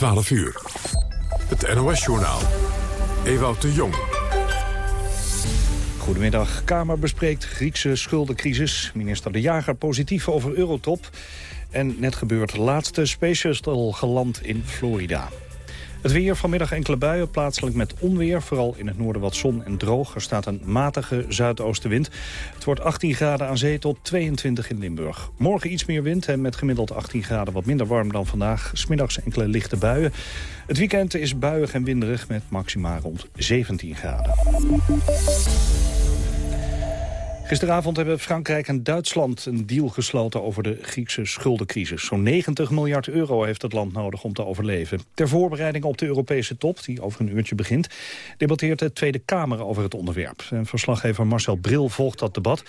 12 uur. Het NOS-journaal. Ewout de Jong. Goedemiddag. Kamer bespreekt Griekse schuldencrisis. Minister De Jager positief over Eurotop. En net gebeurt laatste Space Shuttle geland in Florida. Het weer vanmiddag enkele buien, plaatselijk met onweer. Vooral in het noorden wat zon en droog. Er staat een matige zuidoostenwind. Het wordt 18 graden aan zee tot 22 in Limburg. Morgen iets meer wind en met gemiddeld 18 graden wat minder warm dan vandaag. Smiddags enkele lichte buien. Het weekend is buiig en winderig met maxima rond 17 graden. Gisteravond hebben Frankrijk en Duitsland een deal gesloten over de Griekse schuldencrisis. Zo'n 90 miljard euro heeft het land nodig om te overleven. Ter voorbereiding op de Europese top, die over een uurtje begint, debatteert de Tweede Kamer over het onderwerp. En verslaggever Marcel Bril volgt dat debat.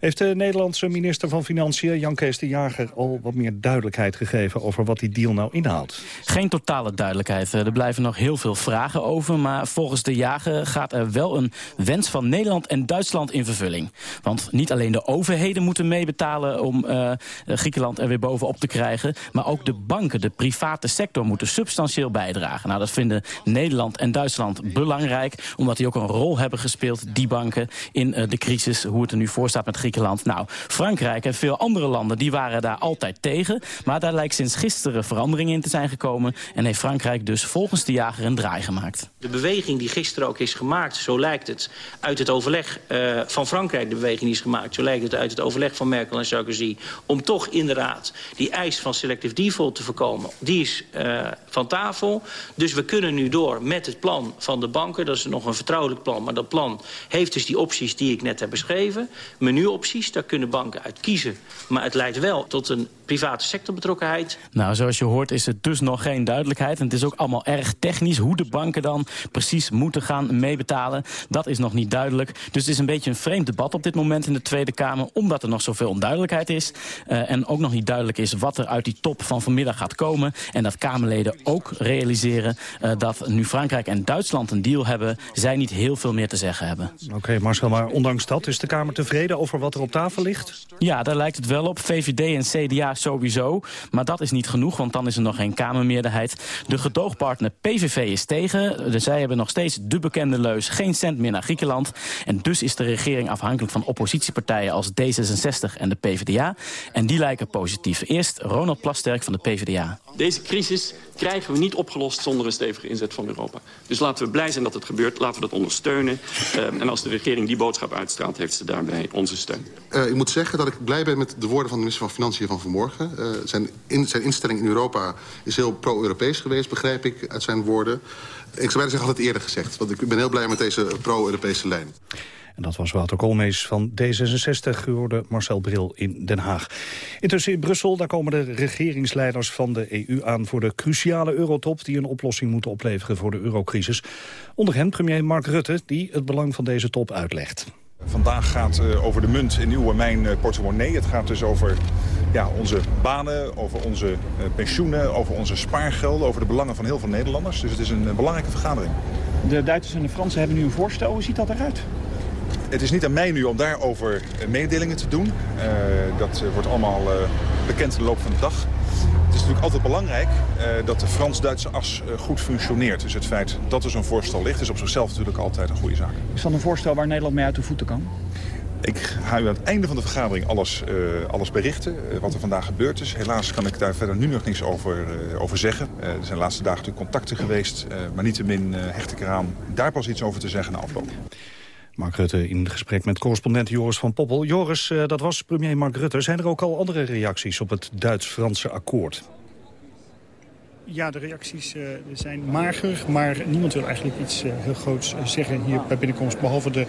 Heeft de Nederlandse minister van Financiën, Jan Kees de Jager... al wat meer duidelijkheid gegeven over wat die deal nou inhoudt? Geen totale duidelijkheid. Er blijven nog heel veel vragen over. Maar volgens de Jager gaat er wel een wens van Nederland en Duitsland in vervulling. Want niet alleen de overheden moeten meebetalen... om uh, Griekenland er weer bovenop te krijgen... maar ook de banken, de private sector, moeten substantieel bijdragen. Nou, dat vinden Nederland en Duitsland belangrijk... omdat die ook een rol hebben gespeeld, die banken... in uh, de crisis, hoe het er nu voor staat met Griekenland Griekenland. Nou, Frankrijk en veel andere landen die waren daar altijd tegen. Maar daar lijkt sinds gisteren verandering in te zijn gekomen. En heeft Frankrijk dus volgens de jager een draai gemaakt. De beweging die gisteren ook is gemaakt, zo lijkt het... uit het overleg uh, van Frankrijk de beweging is gemaakt... zo lijkt het uit het overleg van Merkel en Sarkozy... om toch inderdaad die eis van selective default te voorkomen... die is uh, van tafel. Dus we kunnen nu door met het plan van de banken. Dat is nog een vertrouwelijk plan, maar dat plan heeft dus die opties die ik net heb beschreven. Menu opties, daar kunnen banken uit kiezen. Maar het leidt wel tot een private sectorbetrokkenheid. Nou, zoals je hoort is het dus nog geen duidelijkheid. En het is ook allemaal erg technisch hoe de banken dan precies moeten gaan meebetalen. Dat is nog niet duidelijk. Dus het is een beetje een vreemd debat op dit moment in de Tweede Kamer... omdat er nog zoveel onduidelijkheid is. Uh, en ook nog niet duidelijk is wat er uit die top van vanmiddag gaat komen. En dat Kamerleden ook realiseren uh, dat nu Frankrijk en Duitsland een deal hebben... zij niet heel veel meer te zeggen hebben. Oké, okay, Marcel, maar ondanks dat is de Kamer tevreden over wat er op tafel ligt? Ja, daar lijkt het wel op. VVD en CDA sowieso. Maar dat is niet genoeg, want dan is er nog geen Kamermeerderheid. De gedoogpartner PVV is tegen. Dus zij hebben nog steeds de bekende leus. Geen cent meer naar Griekenland. En dus is de regering afhankelijk van oppositiepartijen als D66 en de PvdA. En die lijken positief. Eerst Ronald Plasterk van de PvdA. Deze crisis krijgen we niet opgelost zonder een stevige inzet van Europa. Dus laten we blij zijn dat het gebeurt. Laten we dat ondersteunen. Uh, en als de regering die boodschap uitstraalt, heeft ze daarbij onze steun. Uh, ik moet zeggen dat ik blij ben met de woorden van de minister van Financiën van vanmorgen. Uh, zijn, zijn instelling in Europa is heel pro-Europees geweest, begrijp ik uit zijn woorden. Ik zou bijna zeggen, had het eerder gezegd. Want ik ben heel blij met deze pro-Europese lijn. En dat was Wouter Koolmees van D66, hoorde Marcel Bril in Den Haag. Intussen in Brussel, daar komen de regeringsleiders van de EU aan... voor de cruciale eurotop die een oplossing moet opleveren voor de eurocrisis. Onder hen premier Mark Rutte, die het belang van deze top uitlegt. Vandaag gaat uh, over de munt in uw en mijn uh, portemonnee. Het gaat dus over ja, onze banen, over onze uh, pensioenen, over onze spaargelden... over de belangen van heel veel Nederlanders. Dus het is een belangrijke vergadering. De Duitsers en de Fransen hebben nu een voorstel. Hoe ziet dat eruit? Het is niet aan mij nu om daarover mededelingen te doen. Uh, dat wordt allemaal bekend in de loop van de dag. Het is natuurlijk altijd belangrijk uh, dat de Frans-Duitse as goed functioneert. Dus het feit dat er zo'n voorstel ligt is op zichzelf natuurlijk altijd een goede zaak. Is dat een voorstel waar Nederland mee uit de voeten kan? Ik ga u aan het einde van de vergadering alles, uh, alles berichten, wat er vandaag gebeurd is. Helaas kan ik daar verder nu nog niks over, over zeggen. er zijn de laatste dagen natuurlijk contacten geweest, maar niettemin hecht ik eraan daar pas iets over te zeggen na afloop. Mark Rutte in gesprek met correspondent Joris van Poppel. Joris, uh, dat was premier Mark Rutte. Zijn er ook al andere reacties op het Duits-Franse akkoord? Ja, de reacties uh, zijn mager, maar niemand wil eigenlijk iets uh, heel groots zeggen hier bij binnenkomst. Behalve de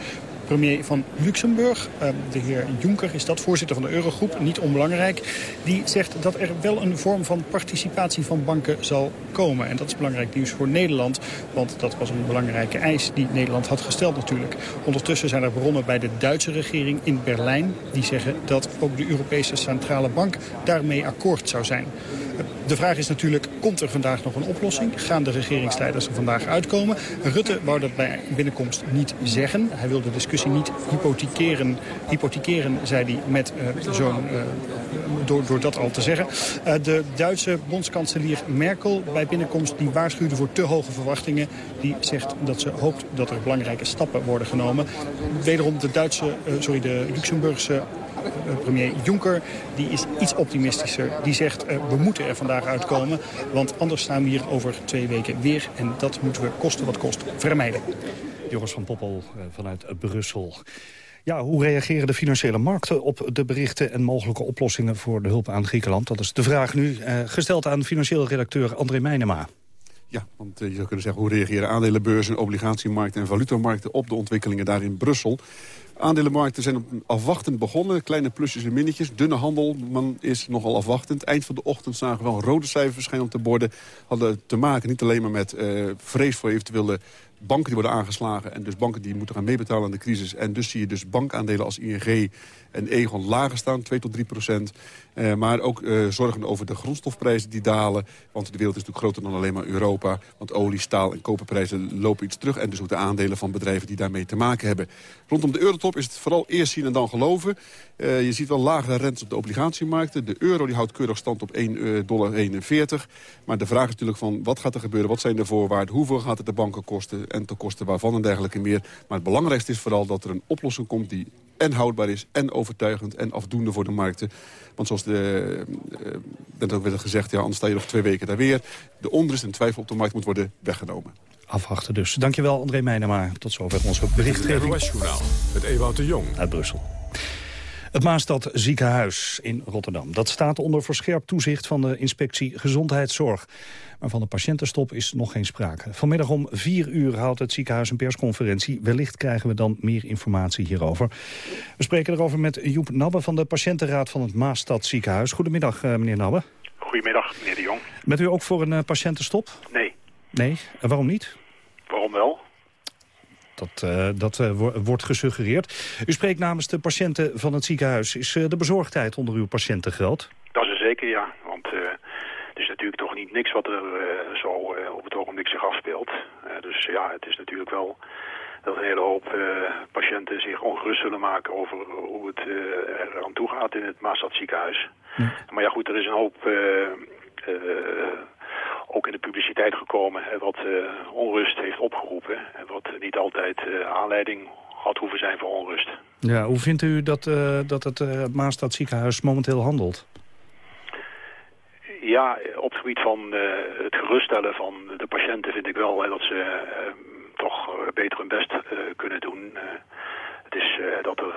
premier van Luxemburg, de heer Juncker, is dat voorzitter van de Eurogroep, niet onbelangrijk. Die zegt dat er wel een vorm van participatie van banken zal komen. En dat is belangrijk nieuws voor Nederland, want dat was een belangrijke eis die Nederland had gesteld natuurlijk. Ondertussen zijn er bronnen bij de Duitse regering in Berlijn die zeggen dat ook de Europese Centrale Bank daarmee akkoord zou zijn. De vraag is natuurlijk, komt er vandaag nog een oplossing? Gaan de regeringsleiders er vandaag uitkomen? Rutte wou dat bij binnenkomst niet zeggen. Hij wil de discussie niet hypothekeren, hypothekeren zei hij, met uh, zo'n... Uh, door, door dat al te zeggen. Uh, de Duitse bondskanselier Merkel bij binnenkomst die waarschuwde voor te hoge verwachtingen. Die zegt dat ze hoopt dat er belangrijke stappen worden genomen. Wederom de Duitse, sorry, de Luxemburgse premier Juncker die is iets optimistischer. Die zegt uh, we moeten er vandaag uitkomen. Want anders staan we hier over twee weken weer. En dat moeten we kosten wat kost vermijden. Joris van Poppel vanuit Brussel. Ja, hoe reageren de financiële markten op de berichten en mogelijke oplossingen voor de hulp aan Griekenland? Dat is de vraag nu, uh, gesteld aan financieel redacteur André Meijnema. Ja, want uh, je zou kunnen zeggen, hoe reageren aandelenbeurzen, obligatiemarkten en valutamarkten op de ontwikkelingen daar in Brussel? Aandelenmarkten zijn afwachtend begonnen. Kleine plusjes en minnetjes. Dunne handel man is nogal afwachtend. Eind van de ochtend zagen we wel rode cijfers verschijnen op de borden. Hadden te maken niet alleen maar met uh, vrees voor eventuele banken die worden aangeslagen... en dus banken die moeten gaan meebetalen aan de crisis. En dus zie je dus bankaandelen als ING en Egon lager staan, 2 tot 3 procent. Uh, maar ook uh, zorgen over de grondstofprijzen die dalen. Want de wereld is natuurlijk groter dan alleen maar Europa. Want olie, staal en koperprijzen lopen iets terug. En dus ook de aandelen van bedrijven die daarmee te maken hebben. Rondom de eurotop is het vooral eerst zien en dan geloven. Uh, je ziet wel lagere rentes op de obligatiemarkten. De euro die houdt keurig stand op 1,41 dollar. Maar de vraag is natuurlijk van wat gaat er gebeuren? Wat zijn de voorwaarden? Hoeveel gaat het de banken kosten? En ten koste waarvan en dergelijke meer. Maar het belangrijkste is vooral dat er een oplossing komt die en houdbaar is en overtuigend en afdoende voor de markten. Want zoals de, uh, net ook werd gezegd, ja, anders sta je nog twee weken daar weer. De onrust en twijfel op de markt moet worden weggenomen. Afwachten dus. Dankjewel André Meijnema. Tot zover onze berichtgeving. Het NOS-journaal met Ewout de Jong. Uit Brussel. Het Maastad ziekenhuis in Rotterdam. Dat staat onder verscherpt toezicht van de inspectie Gezondheidszorg. Maar van de patiëntenstop is nog geen sprake. Vanmiddag om vier uur houdt het ziekenhuis een persconferentie. Wellicht krijgen we dan meer informatie hierover. We spreken erover met Joep Nabbe van de patiëntenraad van het Maastad ziekenhuis. Goedemiddag meneer Nabbe. Goedemiddag meneer de Jong. Bent u ook voor een uh, patiëntenstop? Nee. Nee? En waarom niet? Waarom wel? Dat, uh, dat uh, wo wordt gesuggereerd. U spreekt namens de patiënten van het ziekenhuis. Is uh, de bezorgdheid onder uw patiënten groot? Dat is er zeker, ja. Want het is natuurlijk toch niet niks wat er zo op het ogenblik zich afspeelt. dus ja, het is natuurlijk wel dat een hele hoop patiënten zich ongerust zullen maken over hoe het er aan toe gaat in het Maastad ziekenhuis. Ja. Maar ja goed, er is een hoop publiciteit gekomen wat uh, onrust heeft opgeroepen. En wat niet altijd uh, aanleiding had hoeven zijn voor onrust. Ja, hoe vindt u dat, uh, dat het Maastad ziekenhuis momenteel handelt? Ja, op het gebied van het geruststellen van de patiënten vind ik wel hè, dat ze toch beter hun best kunnen doen. het is dat er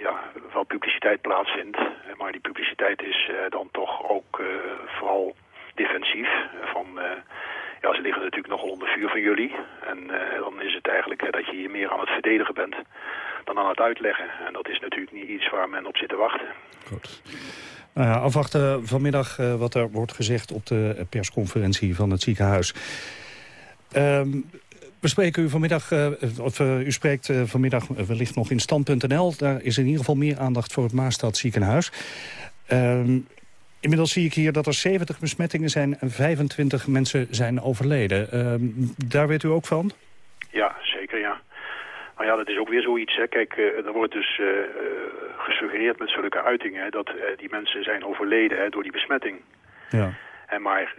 ja, wel publiciteit plaatsvindt, maar die publiciteit is dan toch ook vooral defensief. Van, ja, ze liggen natuurlijk nogal onder vuur van jullie. En uh, dan is het eigenlijk dat je hier meer aan het verdedigen bent dan aan het uitleggen. En dat is natuurlijk niet iets waar men op zit te wachten. Goed. Nou ja, afwachten vanmiddag wat er wordt gezegd op de persconferentie van het ziekenhuis. Um, we spreken u vanmiddag, uh, of u spreekt vanmiddag wellicht nog in stand.nl. Daar is in ieder geval meer aandacht voor het Maastad ziekenhuis. Um, Inmiddels zie ik hier dat er 70 besmettingen zijn en 25 mensen zijn overleden. Uh, daar weet u ook van? Ja, zeker ja. Nou ja, dat is ook weer zoiets. Hè. Kijk, uh, er wordt dus uh, gesuggereerd met zulke uitingen... dat die mensen zijn overleden hè, door die besmetting. Ja. En maar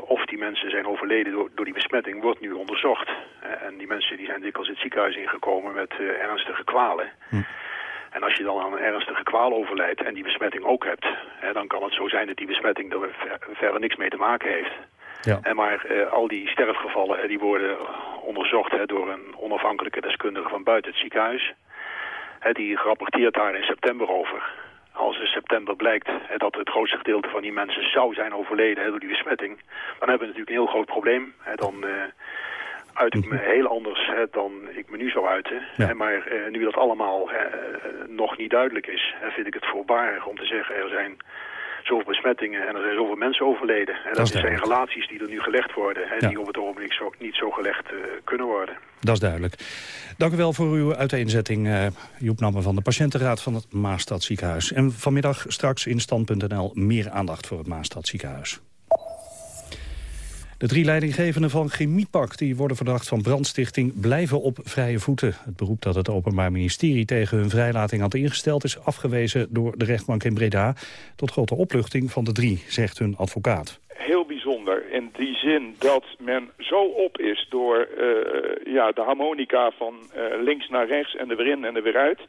of die mensen zijn overleden door, door die besmetting wordt nu onderzocht. en die mensen die zijn dikwijls het ziekenhuis ingekomen met ernstige kwalen. Hm. En als je dan aan een ernstige kwaal overlijdt en die besmetting ook hebt... Hè, dan kan het zo zijn dat die besmetting er ver, verder niks mee te maken heeft. Ja. En maar uh, al die sterfgevallen die worden onderzocht hè, door een onafhankelijke deskundige van buiten het ziekenhuis. Hè, die rapporteert daar in september over. Als in september blijkt hè, dat het grootste gedeelte van die mensen zou zijn overleden door die besmetting... dan hebben we natuurlijk een heel groot probleem. Hè, dan... Uh, uit ik me heel anders hè, dan ik me nu zou uiten. Ja. Maar uh, nu dat allemaal uh, nog niet duidelijk is, vind ik het voorbarig om te zeggen... er zijn zoveel besmettingen en er zijn zoveel mensen overleden. En dat, zijn relaties die er nu gelegd worden en die op het ogenblik zo, niet zo gelegd kunnen worden. Dat is duidelijk. Dank u wel voor uw uiteenzetting, uh, Joep Nammer van de Patiëntenraad van het Maastad Ziekenhuis. En vanmiddag straks in stand.nl meer aandacht voor het Maastad Ziekenhuis. De drie leidinggevenden van Chemiepak die worden verdacht van brandstichting blijven op vrije voeten. Het beroep dat het Openbaar Ministerie tegen hun vrijlating had ingesteld is afgewezen door de rechtbank in Breda. Tot grote opluchting van de drie, zegt hun advocaat. Heel bijzonder in die zin dat men zo op is door uh, ja, de harmonica van uh, links naar rechts en er weer in en er weer uit.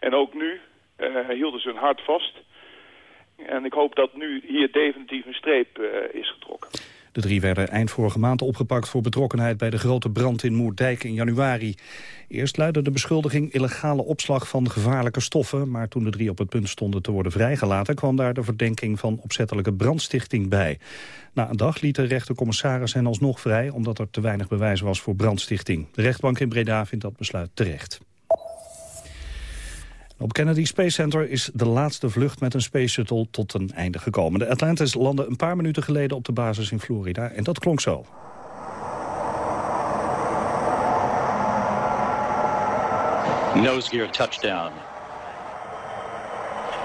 En ook nu uh, hielden ze hun hart vast. En ik hoop dat nu hier definitief een streep is getrokken. De drie werden eind vorige maand opgepakt voor betrokkenheid bij de grote brand in Moerdijk in januari. Eerst luidde de beschuldiging illegale opslag van gevaarlijke stoffen, maar toen de drie op het punt stonden te worden vrijgelaten kwam daar de verdenking van opzettelijke brandstichting bij. Na een dag liet de rechtercommissaris hen alsnog vrij omdat er te weinig bewijs was voor brandstichting. De rechtbank in Breda vindt dat besluit terecht. Op Kennedy Space Center is de laatste vlucht met een Space Shuttle tot een einde gekomen. De Atlantis landde een paar minuten geleden op de basis in Florida en dat klonk zo. Nose gear touchdown.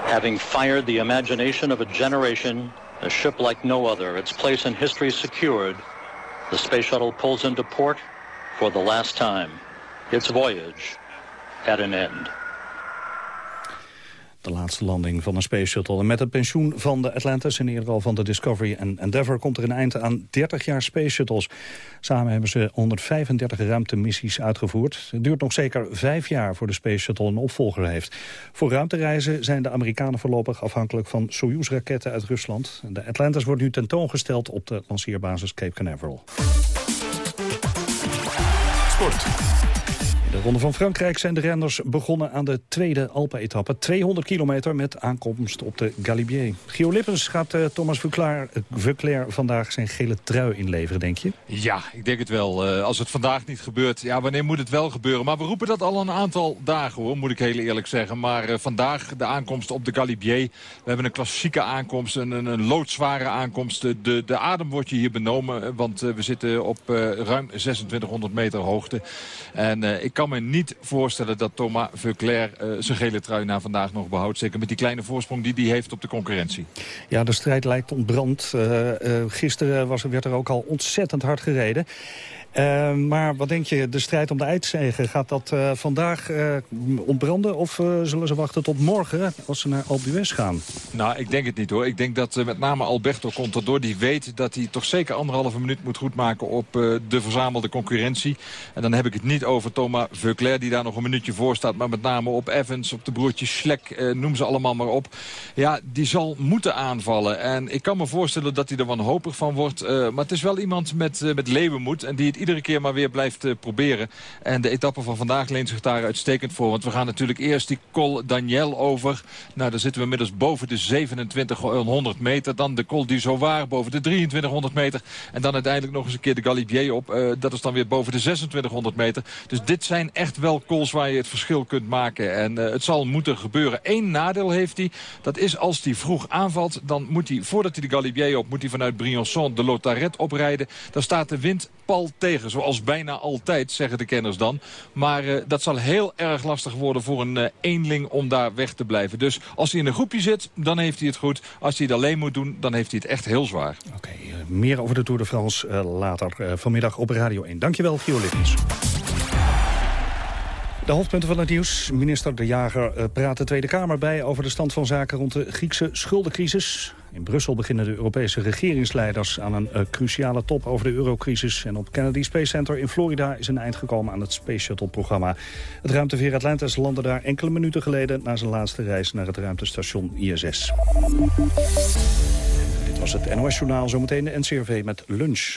Having fired the imagination of a generation, a ship like no other, its place in history secured, the space shuttle pulls into port for the last time. Its voyage at an end. De laatste landing van een Space Shuttle. En met het pensioen van de Atlantis en eerder al van de Discovery en Endeavour... komt er een eind aan 30 jaar Space Shuttles. Samen hebben ze 135 ruimtemissies uitgevoerd. Het duurt nog zeker vijf jaar voor de Space Shuttle een opvolger heeft. Voor ruimtereizen zijn de Amerikanen voorlopig afhankelijk van Soyuz-raketten uit Rusland. De Atlantis wordt nu tentoongesteld op de lanceerbasis Cape Canaveral. Sport. De Ronde van Frankrijk zijn de renners begonnen aan de tweede Alpen-etappe. 200 kilometer met aankomst op de Galibier. Gio Lippens gaat uh, Thomas Vuclair, vandaag zijn gele trui inleveren, denk je? Ja, ik denk het wel. Uh, als het vandaag niet gebeurt, ja, wanneer moet het wel gebeuren? Maar we roepen dat al een aantal dagen, hoor, moet ik heel eerlijk zeggen. Maar vandaag de aankomst op de Galibier. We hebben een klassieke aankomst, een, een, een loodzware aankomst. De, de adem wordt je hier benomen, want we zitten op ruim 2600 meter hoogte. En ik kan me niet voorstellen dat Thomas Veuclair uh, zijn gele trui na vandaag nog behoudt. Zeker met die kleine voorsprong die hij heeft op de concurrentie. Ja, de strijd lijkt ontbrand. Uh, uh, gisteren was, werd er ook al ontzettend hard gereden. Uh, maar wat denk je, de strijd om de eindzegen, gaat dat uh, vandaag uh, ontbranden? Of zullen ze wachten tot morgen als ze naar Alpe gaan? Nou, ik denk het niet hoor. Ik denk dat met name Alberto Contador, die weet dat hij toch zeker anderhalve minuut moet goedmaken op de verzamelde concurrentie. En dan heb ik het niet over Thomas Veuclair, die daar nog een minuutje voor staat. Maar met name op Evans, op de broertjes Schlek, noem ze allemaal maar op. Ja, die zal moeten aanvallen. En ik kan me voorstellen dat hij er wanhopig van wordt. maar het is wel iemand met, met leeuwenmoed en die het iedere keer maar weer blijft uh, proberen. En de etappe van vandaag leent zich daar uitstekend voor. Want we gaan natuurlijk eerst die Col Daniel over. Nou, daar zitten we inmiddels boven de 2700 meter. Dan de Col du Zoar boven de 2300 meter. En dan uiteindelijk nog eens een keer de Galibier op. Uh, dat is dan weer boven de 2600 meter. Dus dit zijn echt wel cols waar je het verschil kunt maken. En uh, het zal moeten gebeuren. Eén nadeel heeft hij. Dat is als hij vroeg aanvalt. Dan moet hij, voordat hij de Galibier op, moet hij vanuit Briançon de Lotaret oprijden. Dan staat de wind pal tegen. Zoals bijna altijd, zeggen de kenners dan. Maar uh, dat zal heel erg lastig worden voor een uh, eenling om daar weg te blijven. Dus als hij in een groepje zit, dan heeft hij het goed. Als hij het alleen moet doen, dan heeft hij het echt heel zwaar. Oké, uh, meer over de Tour de France later vanmiddag op Radio 1. Dankjewel, Gio Lippens. De hoofdpunten van het nieuws. Minister De Jager praat de Tweede Kamer bij over de stand van zaken rond de Griekse schuldencrisis. In Brussel beginnen de Europese regeringsleiders aan een uh, cruciale top over de eurocrisis. En op Kennedy Space Center in Florida is een eind gekomen aan het Space Shuttle-programma. Het ruimteveer Atlantis landde daar enkele minuten geleden... na zijn laatste reis naar het ruimtestation ISS. Dit was het NOS Journaal, zometeen de NCRV met lunch.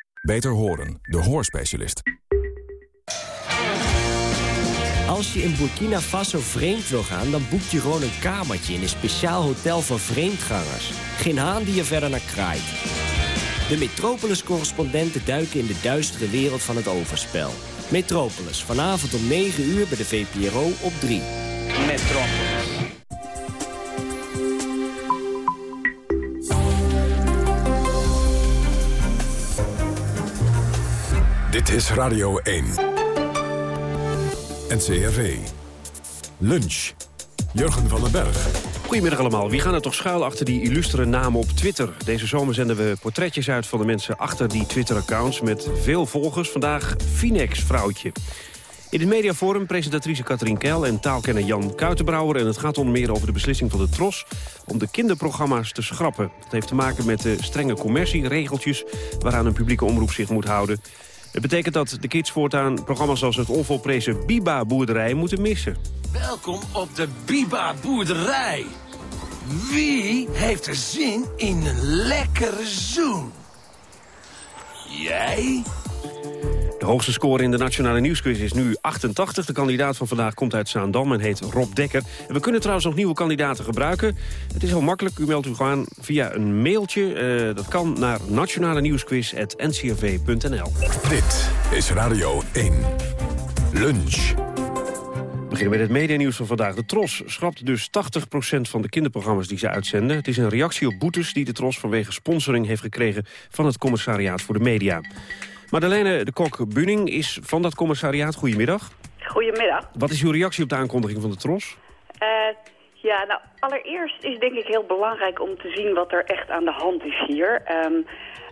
Beter horen, de hoorspecialist. Als je in Burkina Faso vreemd wil gaan, dan boek je gewoon een kamertje in een speciaal hotel voor vreemdgangers. Geen haan die je verder naar kraait. De Metropolis-correspondenten duiken in de duistere wereld van het overspel. Metropolis, vanavond om 9 uur bij de VPRO op 3. Metropolis. Dit is Radio 1. NCRV. Lunch. Jurgen van den Berg. Goedemiddag allemaal. Wie gaan er toch schuil achter die illustere namen op Twitter? Deze zomer zenden we portretjes uit van de mensen achter die Twitter-accounts... met veel volgers. Vandaag Finex-vrouwtje. In het mediaforum presentatrice Katrien Keil en taalkenner Jan Kuitenbrouwer. En het gaat onder meer over de beslissing van de TROS om de kinderprogramma's te schrappen. Dat heeft te maken met de strenge commercieregeltjes waaraan een publieke omroep zich moet houden. Het betekent dat de kids voortaan programma's zoals het onvolprezen Biba-boerderij moeten missen. Welkom op de Biba-boerderij. Wie heeft er zin in een lekkere zoen? Jij? De hoogste score in de Nationale Nieuwsquiz is nu 88. De kandidaat van vandaag komt uit Zaandam en heet Rob Dekker. En we kunnen trouwens nog nieuwe kandidaten gebruiken. Het is heel makkelijk. U meldt u gewoon via een mailtje. Uh, dat kan naar nationalenieuwsquiz.ncrv.nl. Dit is Radio 1. Lunch. We beginnen met het medianieuws van vandaag. De TROS schrapt dus 80% van de kinderprogramma's die ze uitzenden. Het is een reactie op boetes die de TROS vanwege sponsoring heeft gekregen... van het Commissariaat voor de Media. Madeleine de Kok-Bunning is van dat commissariaat. Goedemiddag. Goedemiddag. Wat is uw reactie op de aankondiging van de TROS? Uh, ja, nou, allereerst is denk ik heel belangrijk om te zien wat er echt aan de hand is hier. Um,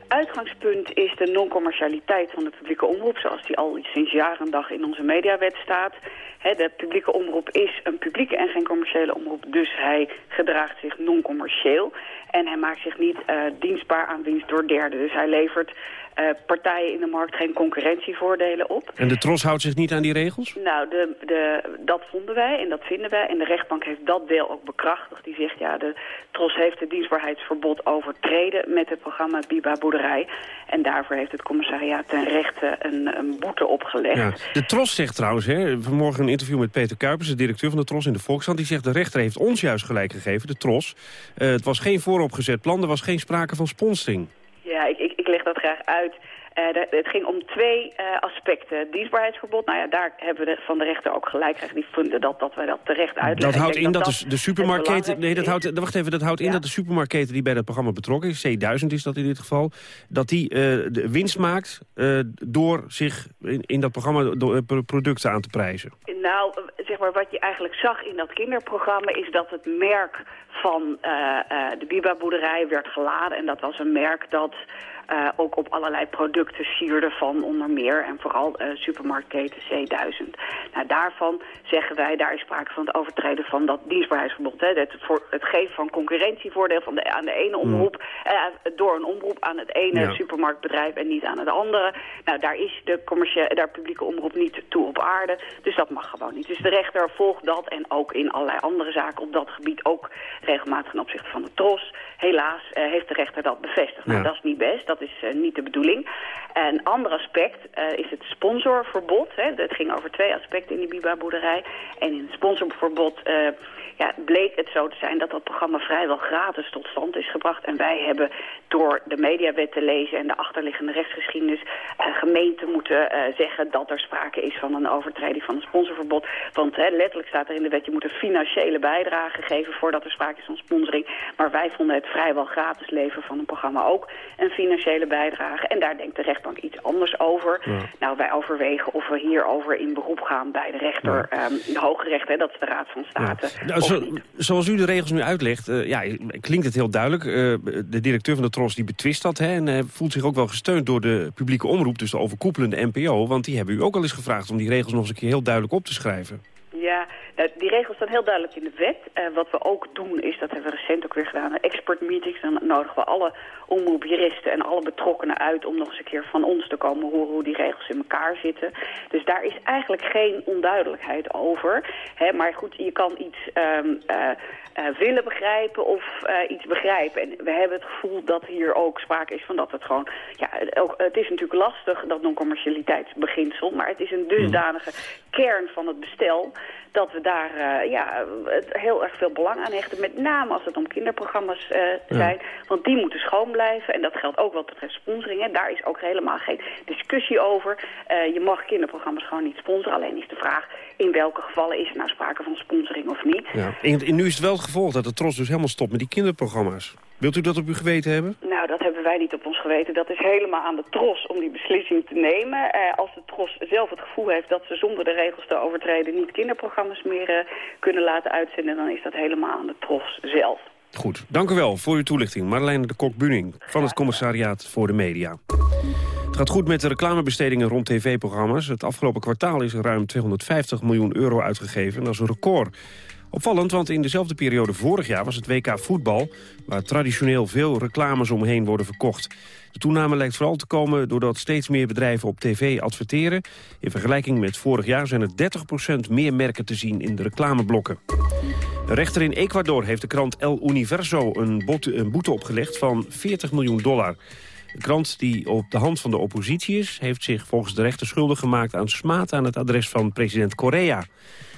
uitgangspunt is de non-commercialiteit van de publieke omroep... zoals die al sinds jaren dag in onze mediawet staat. He, de publieke omroep is een publieke en geen commerciële omroep... dus hij gedraagt zich non-commercieel. En hij maakt zich niet uh, dienstbaar aan winst door derden. Dus hij levert uh, partijen in de markt geen concurrentievoordelen op. En de TROS houdt zich niet aan die regels? Nou, de, de, dat vonden wij en dat vinden wij. En de rechtbank heeft dat deel ook bekrachtigd. Die zegt, ja, de TROS heeft het dienstbaarheidsverbod overtreden met het programma Biba Boerderij. En daarvoor heeft het commissariaat ten rechte een, een boete opgelegd. Ja. De TROS zegt trouwens, hè, vanmorgen een interview met Peter Kuipers, de directeur van de TROS in de Volkskrant. Die zegt, de rechter heeft ons juist gelijk gegeven, de TROS. Uh, het was geen vooropgezet plan, er was geen sprake van sponsoring. Ja, ik leg dat graag uit. Uh, de, het ging om twee uh, aspecten. Dienstbaarheidsverbod, nou ja, daar hebben we de, van de rechter ook gelijk gekregen. Die vonden dat, dat wij dat terecht uitleggen. Dat houdt in dat, dat de, de supermarketen... Nee, dat houdt, wacht even, dat houdt in dat de supermarketen die bij dat programma betrokken is... C1000 is dat in dit geval... dat die uh, de winst maakt door zich in, in dat programma door, producten aan te prijzen. Nou, zeg maar, wat je eigenlijk zag in dat kinderprogramma... is dat het merk van de Biba-boerderij werd geladen. En dat was een merk dat... Uh, ook op allerlei producten sierde van onder meer en vooral uh, supermarktketen C1000. Nou, daarvan zeggen wij, daar is sprake van het overtreden van dat dienstbaarheidsverbod. Hè, het, voor, het geven van concurrentievoordeel van de, aan de ene omroep, uh, door een omroep aan het ene ja. supermarktbedrijf en niet aan het andere. Nou, daar is de commerciële, daar publieke omroep niet toe op aarde, dus dat mag gewoon niet. Dus de rechter volgt dat en ook in allerlei andere zaken op dat gebied ook regelmatig ten opzichte van de TROS. Helaas heeft de rechter dat bevestigd. Nou, ja. dat is niet best. Dat is uh, niet de bedoeling. Een ander aspect uh, is het sponsorverbod. Hè. Het ging over twee aspecten in die Biba-boerderij. En in het sponsorverbod uh, ja, bleek het zo te zijn dat dat programma vrijwel gratis tot stand is gebracht. En wij hebben door de mediawet te lezen en de achterliggende rechtsgeschiedenis gemeenten moeten zeggen dat er sprake is van een overtreding van het sponsorverbod. Want letterlijk staat er in de wet, je moet een financiële bijdrage geven voordat er sprake is van sponsoring. Maar wij vonden het vrijwel gratis leveren van een programma ook een financiële bijdrage. En daar denkt de rechtbank iets anders over. Ja. Nou, wij overwegen of we hierover in beroep gaan bij de rechter, ja. um, de Hoge Rechter, dat is de Raad van State. Ja. Nou, zo, zoals u de regels nu uitlegt, uh, ja, klinkt het heel duidelijk. Uh, de directeur van de TROS die betwist dat hè, en uh, voelt zich ook wel gesteund door de publieke omroep, dus de overkoepelende NPO. Want die hebben u ook al eens gevraagd om die regels nog eens een keer heel duidelijk op te schrijven. Ja, die regels staan heel duidelijk in de wet. Uh, wat we ook doen is, dat hebben we recent ook weer gedaan, expert meetings. Dan nodigen we alle omroepjuristen en alle betrokkenen uit om nog eens een keer van ons te komen horen hoe die regels in elkaar zitten. Dus daar is eigenlijk geen onduidelijkheid over. Hè, maar goed, je kan iets um, uh, uh, willen begrijpen of iets begrijpen. En we hebben het gevoel dat hier ook sprake is van dat het gewoon... Ja, ook, het is natuurlijk lastig, dat non-commercialiteitsbeginsel, maar het is een dusdanige kern van het bestel dat we daar ja, heel erg veel belang aan hechten. Met name als het om kinderprogramma's zijn. Ja. Want die moeten schoon blijven. En dat geldt ook wat betreft sponsoring. Hè. Daar is ook helemaal geen discussie over. Uh, je mag kinderprogramma's gewoon niet sponsoren. Alleen is de vraag in welke gevallen is er nou sprake van sponsoring of niet. Ja. En, en nu is het wel het gevolg dat de Tros dus helemaal stopt met die kinderprogramma's. Wilt u dat op uw geweten hebben? Nou, dat hebben wij niet op ons geweten. Dat is helemaal aan de TROS om die beslissing te nemen. Eh, als de TROS zelf het gevoel heeft dat ze zonder de regels te overtreden... niet kinderprogramma's meer uh, kunnen laten uitzenden... dan is dat helemaal aan de TROS zelf. Goed, dank u wel voor uw toelichting. Marlene de Kok-Buning van het Commissariaat voor de Media. Het gaat goed met de reclamebestedingen rond tv-programma's. Het afgelopen kwartaal is er ruim 250 miljoen euro uitgegeven. Dat is een record. Opvallend, want in dezelfde periode vorig jaar was het WK voetbal... waar traditioneel veel reclames omheen worden verkocht. De toename lijkt vooral te komen doordat steeds meer bedrijven op tv adverteren. In vergelijking met vorig jaar zijn er 30% meer merken te zien in de reclameblokken. Rechter in Ecuador heeft de krant El Universo een, een boete opgelegd van 40 miljoen dollar. De krant die op de hand van de oppositie is... heeft zich volgens de rechter schuldig gemaakt aan smaad aan het adres van president Correa.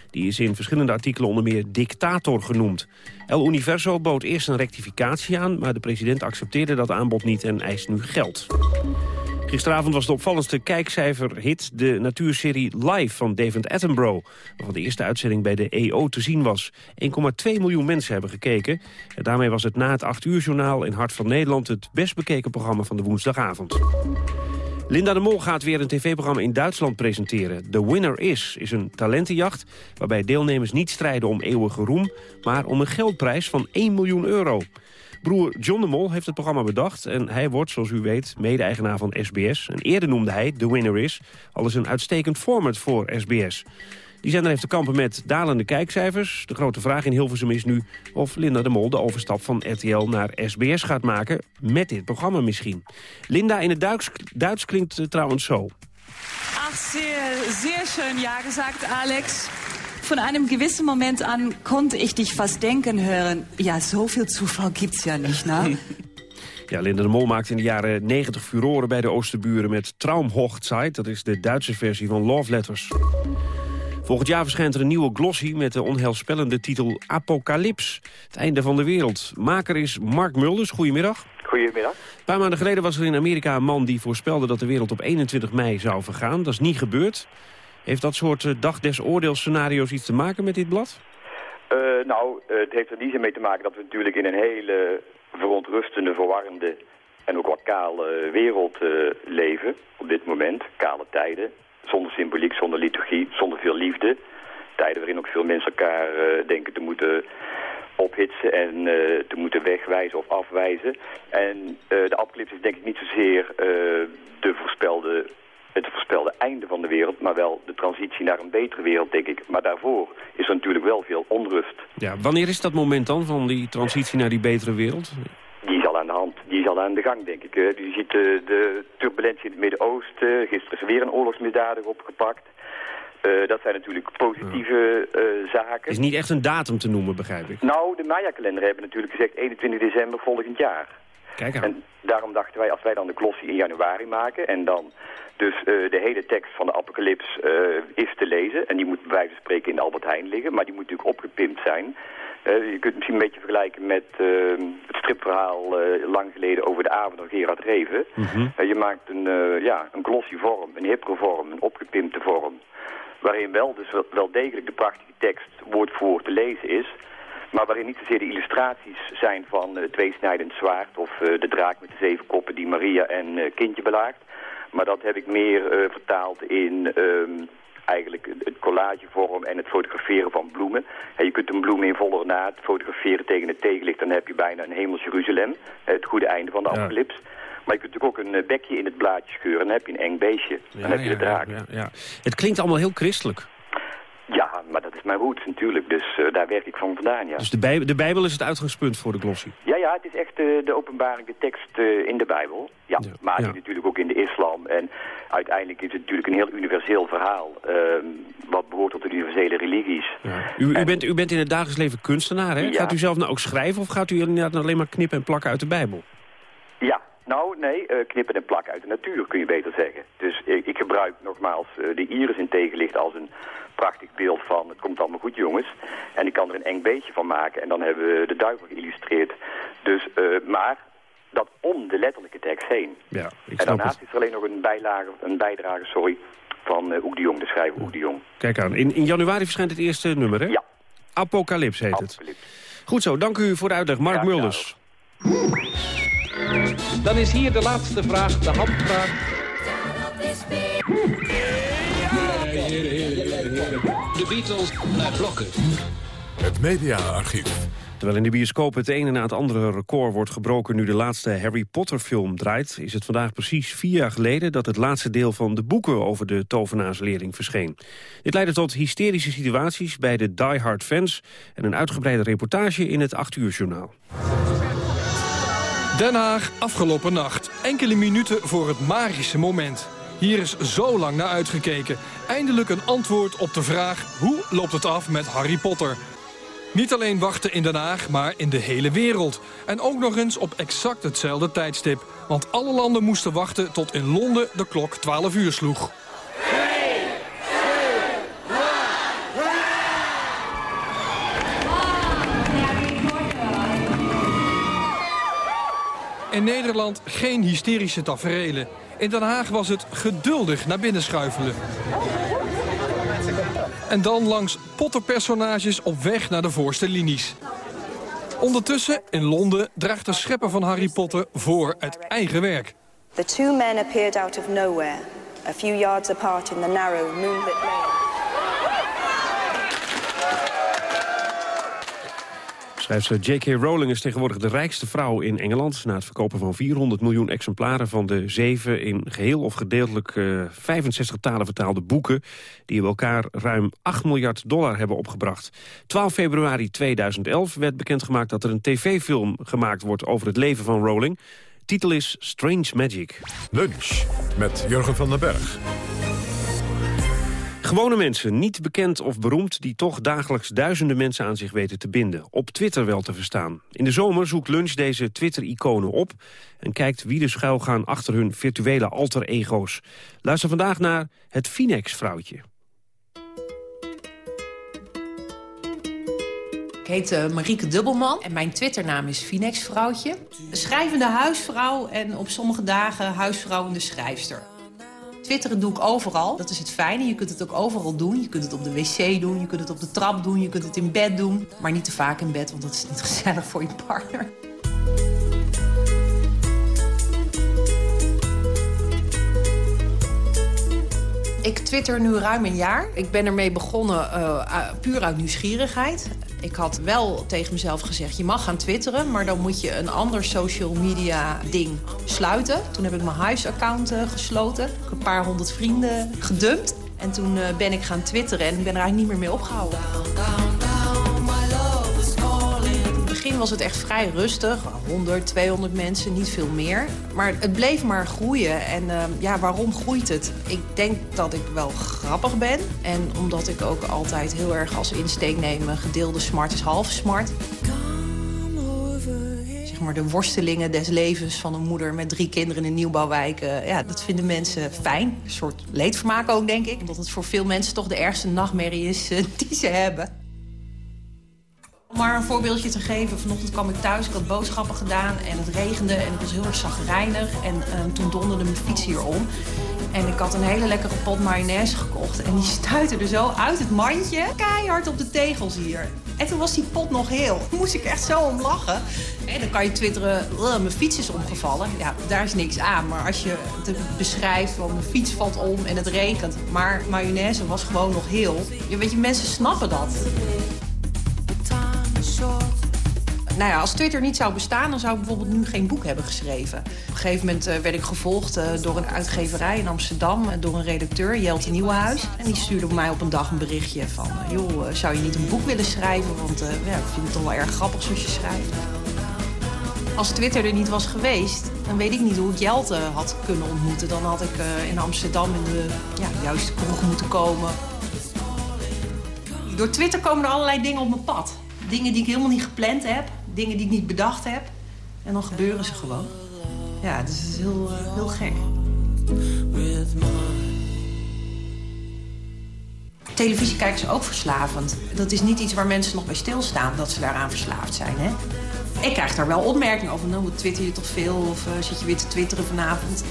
Die is in verschillende artikelen onder meer dictator genoemd. El Universo bood eerst een rectificatie aan... maar de president accepteerde dat aanbod niet en eist nu geld. Gisteravond was de opvallendste kijkcijferhit de natuurserie Live van David Attenborough, waarvan de eerste uitzending bij de EO te zien was. 1,2 miljoen mensen hebben gekeken. En daarmee was het na het 8 uur journaal in Hart van Nederland het best bekeken programma van de woensdagavond. Linda de Mol gaat weer een tv-programma in Duitsland presenteren. The Winner Is is een talentenjacht waarbij deelnemers niet strijden om eeuwige roem... maar om een geldprijs van 1 miljoen euro. Broer John de Mol heeft het programma bedacht... en hij wordt, zoals u weet, mede-eigenaar van SBS. En eerder noemde hij The Winner Is al eens een uitstekend format voor SBS. Die zender heeft te kampen met dalende kijkcijfers. De grote vraag in Hilversum is nu of Linda de Mol de overstap van RTL naar SBS gaat maken. Met dit programma misschien. Linda in het Duits, klinkt uh, trouwens zo. Ach, zeer, zeer schön ja gesagt, Alex. Von einem gewissen Moment an konnte ich dich fast denken hören. Ja, zoveel Zufall gibt's ja nicht, ne? Ja, Linda de Mol maakte in de jaren 90 furoren bij de Oosterburen met Traumhochzeit. Dat is de Duitse versie van Love Letters. Volgend jaar verschijnt er een nieuwe glossy met de onheilspellende titel Apocalyps. Het einde van de wereld. Maker is Mark Mulders. Goedemiddag. Goedemiddag. Een paar maanden geleden was er in Amerika een man die voorspelde dat de wereld op 21 mei zou vergaan. Dat is niet gebeurd. Heeft dat soort uh, dag des scenario's iets te maken met dit blad? Uh, nou, uh, het heeft er niet mee te maken dat we natuurlijk in een hele verontrustende, verwarrende en ook wat kale wereld leven op dit moment. Kale tijden. Zonder symboliek, zonder liturgie, zonder veel liefde. Tijden waarin ook veel mensen elkaar denken te moeten ophitsen en te moeten wegwijzen of afwijzen. En de apocalypse is denk ik niet zozeer de voorspelde, het voorspelde einde van de wereld, maar wel de transitie naar een betere wereld, denk ik. Maar daarvoor is er natuurlijk wel veel onrust. Ja, wanneer is dat moment dan van die transitie naar die betere wereld? Die is al aan de hand, die is al aan de gang, denk ik. Je ziet de, de turbulentie in het Midden-Oosten. Gisteren is er weer een oorlogsmisdadiger opgepakt. Uh, dat zijn natuurlijk positieve uh, zaken. is niet echt een datum te noemen, begrijp ik. Nou, de Maya-kalender hebben natuurlijk gezegd 21 december volgend jaar. Kijk aan. En daarom dachten wij, als wij dan de klossie in januari maken... en dan dus uh, de hele tekst van de apocalyps is te lezen... en die moet bij wijze van spreken in de Albert Heijn liggen... maar die moet natuurlijk opgepimpt zijn... Uh, je kunt het misschien een beetje vergelijken met uh, het stripverhaal lang geleden over de avond van Gerard Reven. Mm -hmm. je maakt een, ja, een glossy vorm, een hippere vorm, een opgepimpte vorm. Waarin wel dus wel, wel degelijk de prachtige tekst woord voor woord te lezen is. Maar waarin niet zozeer de illustraties zijn van uh, tweesnijdend zwaard of de draak met de zeven koppen die Maria en kindje belaagt. Maar dat heb ik meer vertaald in ehm, eigenlijk het collagevorm en het fotograferen van bloemen. En je kunt een bloem in volle ornaat fotograferen tegen het tegenlicht. Dan heb je bijna een hemels Jeruzalem, het goede einde van de ja. apocalyps. Maar je kunt natuurlijk ook een bekje in het blaadje scheuren. Dan heb je een eng beestje. Dan ja, heb je de draak. Ja, Het klinkt allemaal heel christelijk. Ja, maar dat is mijn roots natuurlijk. Dus eh, daar werk ik van vandaan, ja. Dus de, Bijbel, de Bijbel is het uitgangspunt voor de glossy? Ja, ja, het is echt uh, de openbaring, de tekst uh, in de Bijbel. Ja, ja maar ja. natuurlijk ook in de islam. En uiteindelijk is het natuurlijk een heel universeel verhaal... Ehm, wat behoort tot de universele religies. Ja. U, u, bent, u bent in het dagelijks leven kunstenaar, hè? Gaat u zelf nou ook schrijven of gaat u inderdaad alleen maar knippen en plakken uit de Bijbel? Ja, nou, nee, uh, knippen en plakken uit de natuur kun je beter zeggen. Dus ik, ik gebruik nogmaals uh, de iris in tegenlicht als een prachtig beeld van het komt allemaal goed jongens. En ik kan er een eng beetje van maken en dan hebben we de duivel geïllustreerd. Dus, uh, maar dat om de letterlijke tekst heen. Ja, ik en daarnaast het. is er alleen nog een, bijlage, een bijdrage sorry, van Oek de Jong, de schrijver ja. Oek de Jong. Kijk aan, in, in januari verschijnt het eerste nummer hè? Ja. Apocalypse heet Apocalypse. het. Goed zo, dank u voor de uitleg. Mark Ja, Mulders. Dan is hier de laatste vraag, de handvraag. De Beatles naar blokken. Het mediaarchief. Terwijl in de bioscoop het een en na het andere record wordt gebroken... nu de laatste Harry Potter-film draait... is het vandaag precies vier jaar geleden... dat het laatste deel van de boeken over de tovenaarsleerling verscheen. Dit leidde tot hysterische situaties bij de die-hard fans... en een uitgebreide reportage in het 8 uur journaal. Den Haag, afgelopen nacht. Enkele minuten voor het magische moment. Hier is zo lang naar uitgekeken. Eindelijk een antwoord op de vraag... hoe loopt het af met Harry Potter? Niet alleen wachten in Den Haag, maar in de hele wereld. En ook nog eens op exact hetzelfde tijdstip. Want alle landen moesten wachten tot in Londen de klok 12 uur sloeg. In Nederland geen hysterische taferelen. In Den Haag was het geduldig naar binnen schuifelen. En dan langs Potter-personages op weg naar de voorste linies. Ondertussen, in Londen, draagt de schepper van Harry Potter voor het eigen werk. Nowhere, in moonlit. Schrijfster J.K. Rowling is tegenwoordig de rijkste vrouw in Engeland... na het verkopen van 400 miljoen exemplaren van de zeven... in geheel of gedeeltelijk uh, 65 talen vertaalde boeken... die elkaar ruim 8 miljard dollar hebben opgebracht. 12 februari 2011 werd bekendgemaakt dat er een tv-film gemaakt wordt... over het leven van Rowling. Titel is Strange Magic. Lunch met Jurgen van den Berg. Gewone mensen, niet bekend of beroemd... die toch dagelijks duizenden mensen aan zich weten te binden. Op Twitter wel te verstaan. In de zomer zoekt Lunch deze Twitter-iconen op... en kijkt wie de schuil gaan achter hun virtuele alter-ego's. Luister vandaag naar het Finex-vrouwtje. Ik heet uh, Marieke Dubbelman en mijn Twitternaam is Finex Vrouwtje. Schrijvende huisvrouw en op sommige dagen huisvrouwende schrijfster. Twitteren doe ik overal. Dat is het fijne. Je kunt het ook overal doen. Je kunt het op de wc doen, je kunt het op de trap doen, je kunt het in bed doen. Maar niet te vaak in bed, want dat is niet gezellig voor je partner. Ik twitter nu ruim een jaar. Ik ben ermee begonnen uh, puur uit nieuwsgierigheid. Ik had wel tegen mezelf gezegd, je mag gaan twitteren... maar dan moet je een ander social media ding sluiten. Toen heb ik mijn huisaccount uh, gesloten. Ik heb een paar honderd vrienden gedumpt. En toen uh, ben ik gaan twitteren en ik ben er eigenlijk niet meer mee opgehouden. Begin was het echt vrij rustig. 100, 200 mensen, niet veel meer. Maar het bleef maar groeien. En uh, ja, waarom groeit het? Ik denk dat ik wel grappig ben. En omdat ik ook altijd heel erg als insteek neem... gedeelde smart is half smart. Zeg maar de worstelingen des levens van een moeder... met drie kinderen in een nieuwbouwwijk. Uh, ja, dat vinden mensen fijn. Een soort leedvermaak ook, denk ik. Omdat het voor veel mensen toch de ergste nachtmerrie is uh, die ze hebben. Maar een voorbeeldje te geven. Vanochtend kwam ik thuis, ik had boodschappen gedaan en het regende en ik was heel erg zagrijnig. En uh, toen donderde mijn fiets hier om. En ik had een hele lekkere pot mayonaise gekocht. En die stuitte er zo uit het mandje keihard op de tegels hier. En toen was die pot nog heel. Moest ik echt zo om lachen. En dan kan je twitteren, mijn fiets is omgevallen. Ja, daar is niks aan. Maar als je het beschrijft, van mijn fiets valt om en het regent. Maar mayonaise was gewoon nog heel. Je weet je, mensen snappen dat. Nou ja, als Twitter niet zou bestaan, dan zou ik bijvoorbeeld nu geen boek hebben geschreven. Op een gegeven moment uh, werd ik gevolgd uh, door een uitgeverij in Amsterdam... Uh, door een redacteur, Jelte Nieuwenhuis. En die stuurde mij op een dag een berichtje van... joh, zou je niet een boek willen schrijven? Want ja, ik vind het toch wel erg grappig zoals je schrijft. Als Twitter er niet was geweest, dan weet ik niet hoe ik Jelte had kunnen ontmoeten. Dan had ik in Amsterdam in de ja, juiste kroeg moeten komen. Door Twitter komen er allerlei dingen op mijn pad. Dingen die ik helemaal niet gepland heb. Dingen die ik niet bedacht heb. En dan gebeuren ze gewoon. Ja, het is heel, uh, heel gek. Televisie kijken ze ook verslavend. Dat is niet iets waar mensen nog bij stilstaan, dat ze daaraan verslaafd zijn. Hè? Ik krijg daar wel opmerkingen over. Nou, twitter je toch veel? Of uh, zit je weer te twitteren vanavond?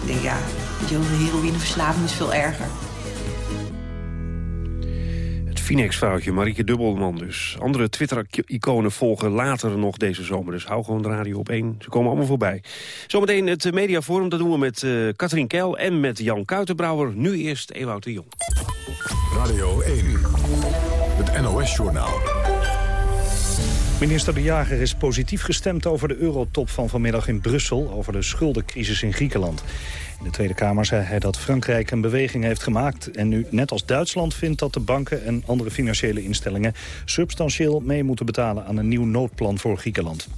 Ik denk, ja, heroïneverslaving is veel erger. Phoenix-vrouwtje, Marieke Dubbelman dus. Andere Twitter-iconen volgen later nog deze zomer. Dus hou gewoon de radio op één. Ze komen allemaal voorbij. Zometeen het mediaforum, dat doen we met uh, Katrien Keil en met Jan Kuitenbrouwer. Nu eerst Ewout de Jong. Radio 1, het NOS-journaal. Minister De Jager is positief gestemd over de eurotop van vanmiddag in Brussel... over de schuldencrisis in Griekenland. In de Tweede Kamer zei hij dat Frankrijk een beweging heeft gemaakt... en nu net als Duitsland vindt dat de banken en andere financiële instellingen... substantieel mee moeten betalen aan een nieuw noodplan voor Griekenland.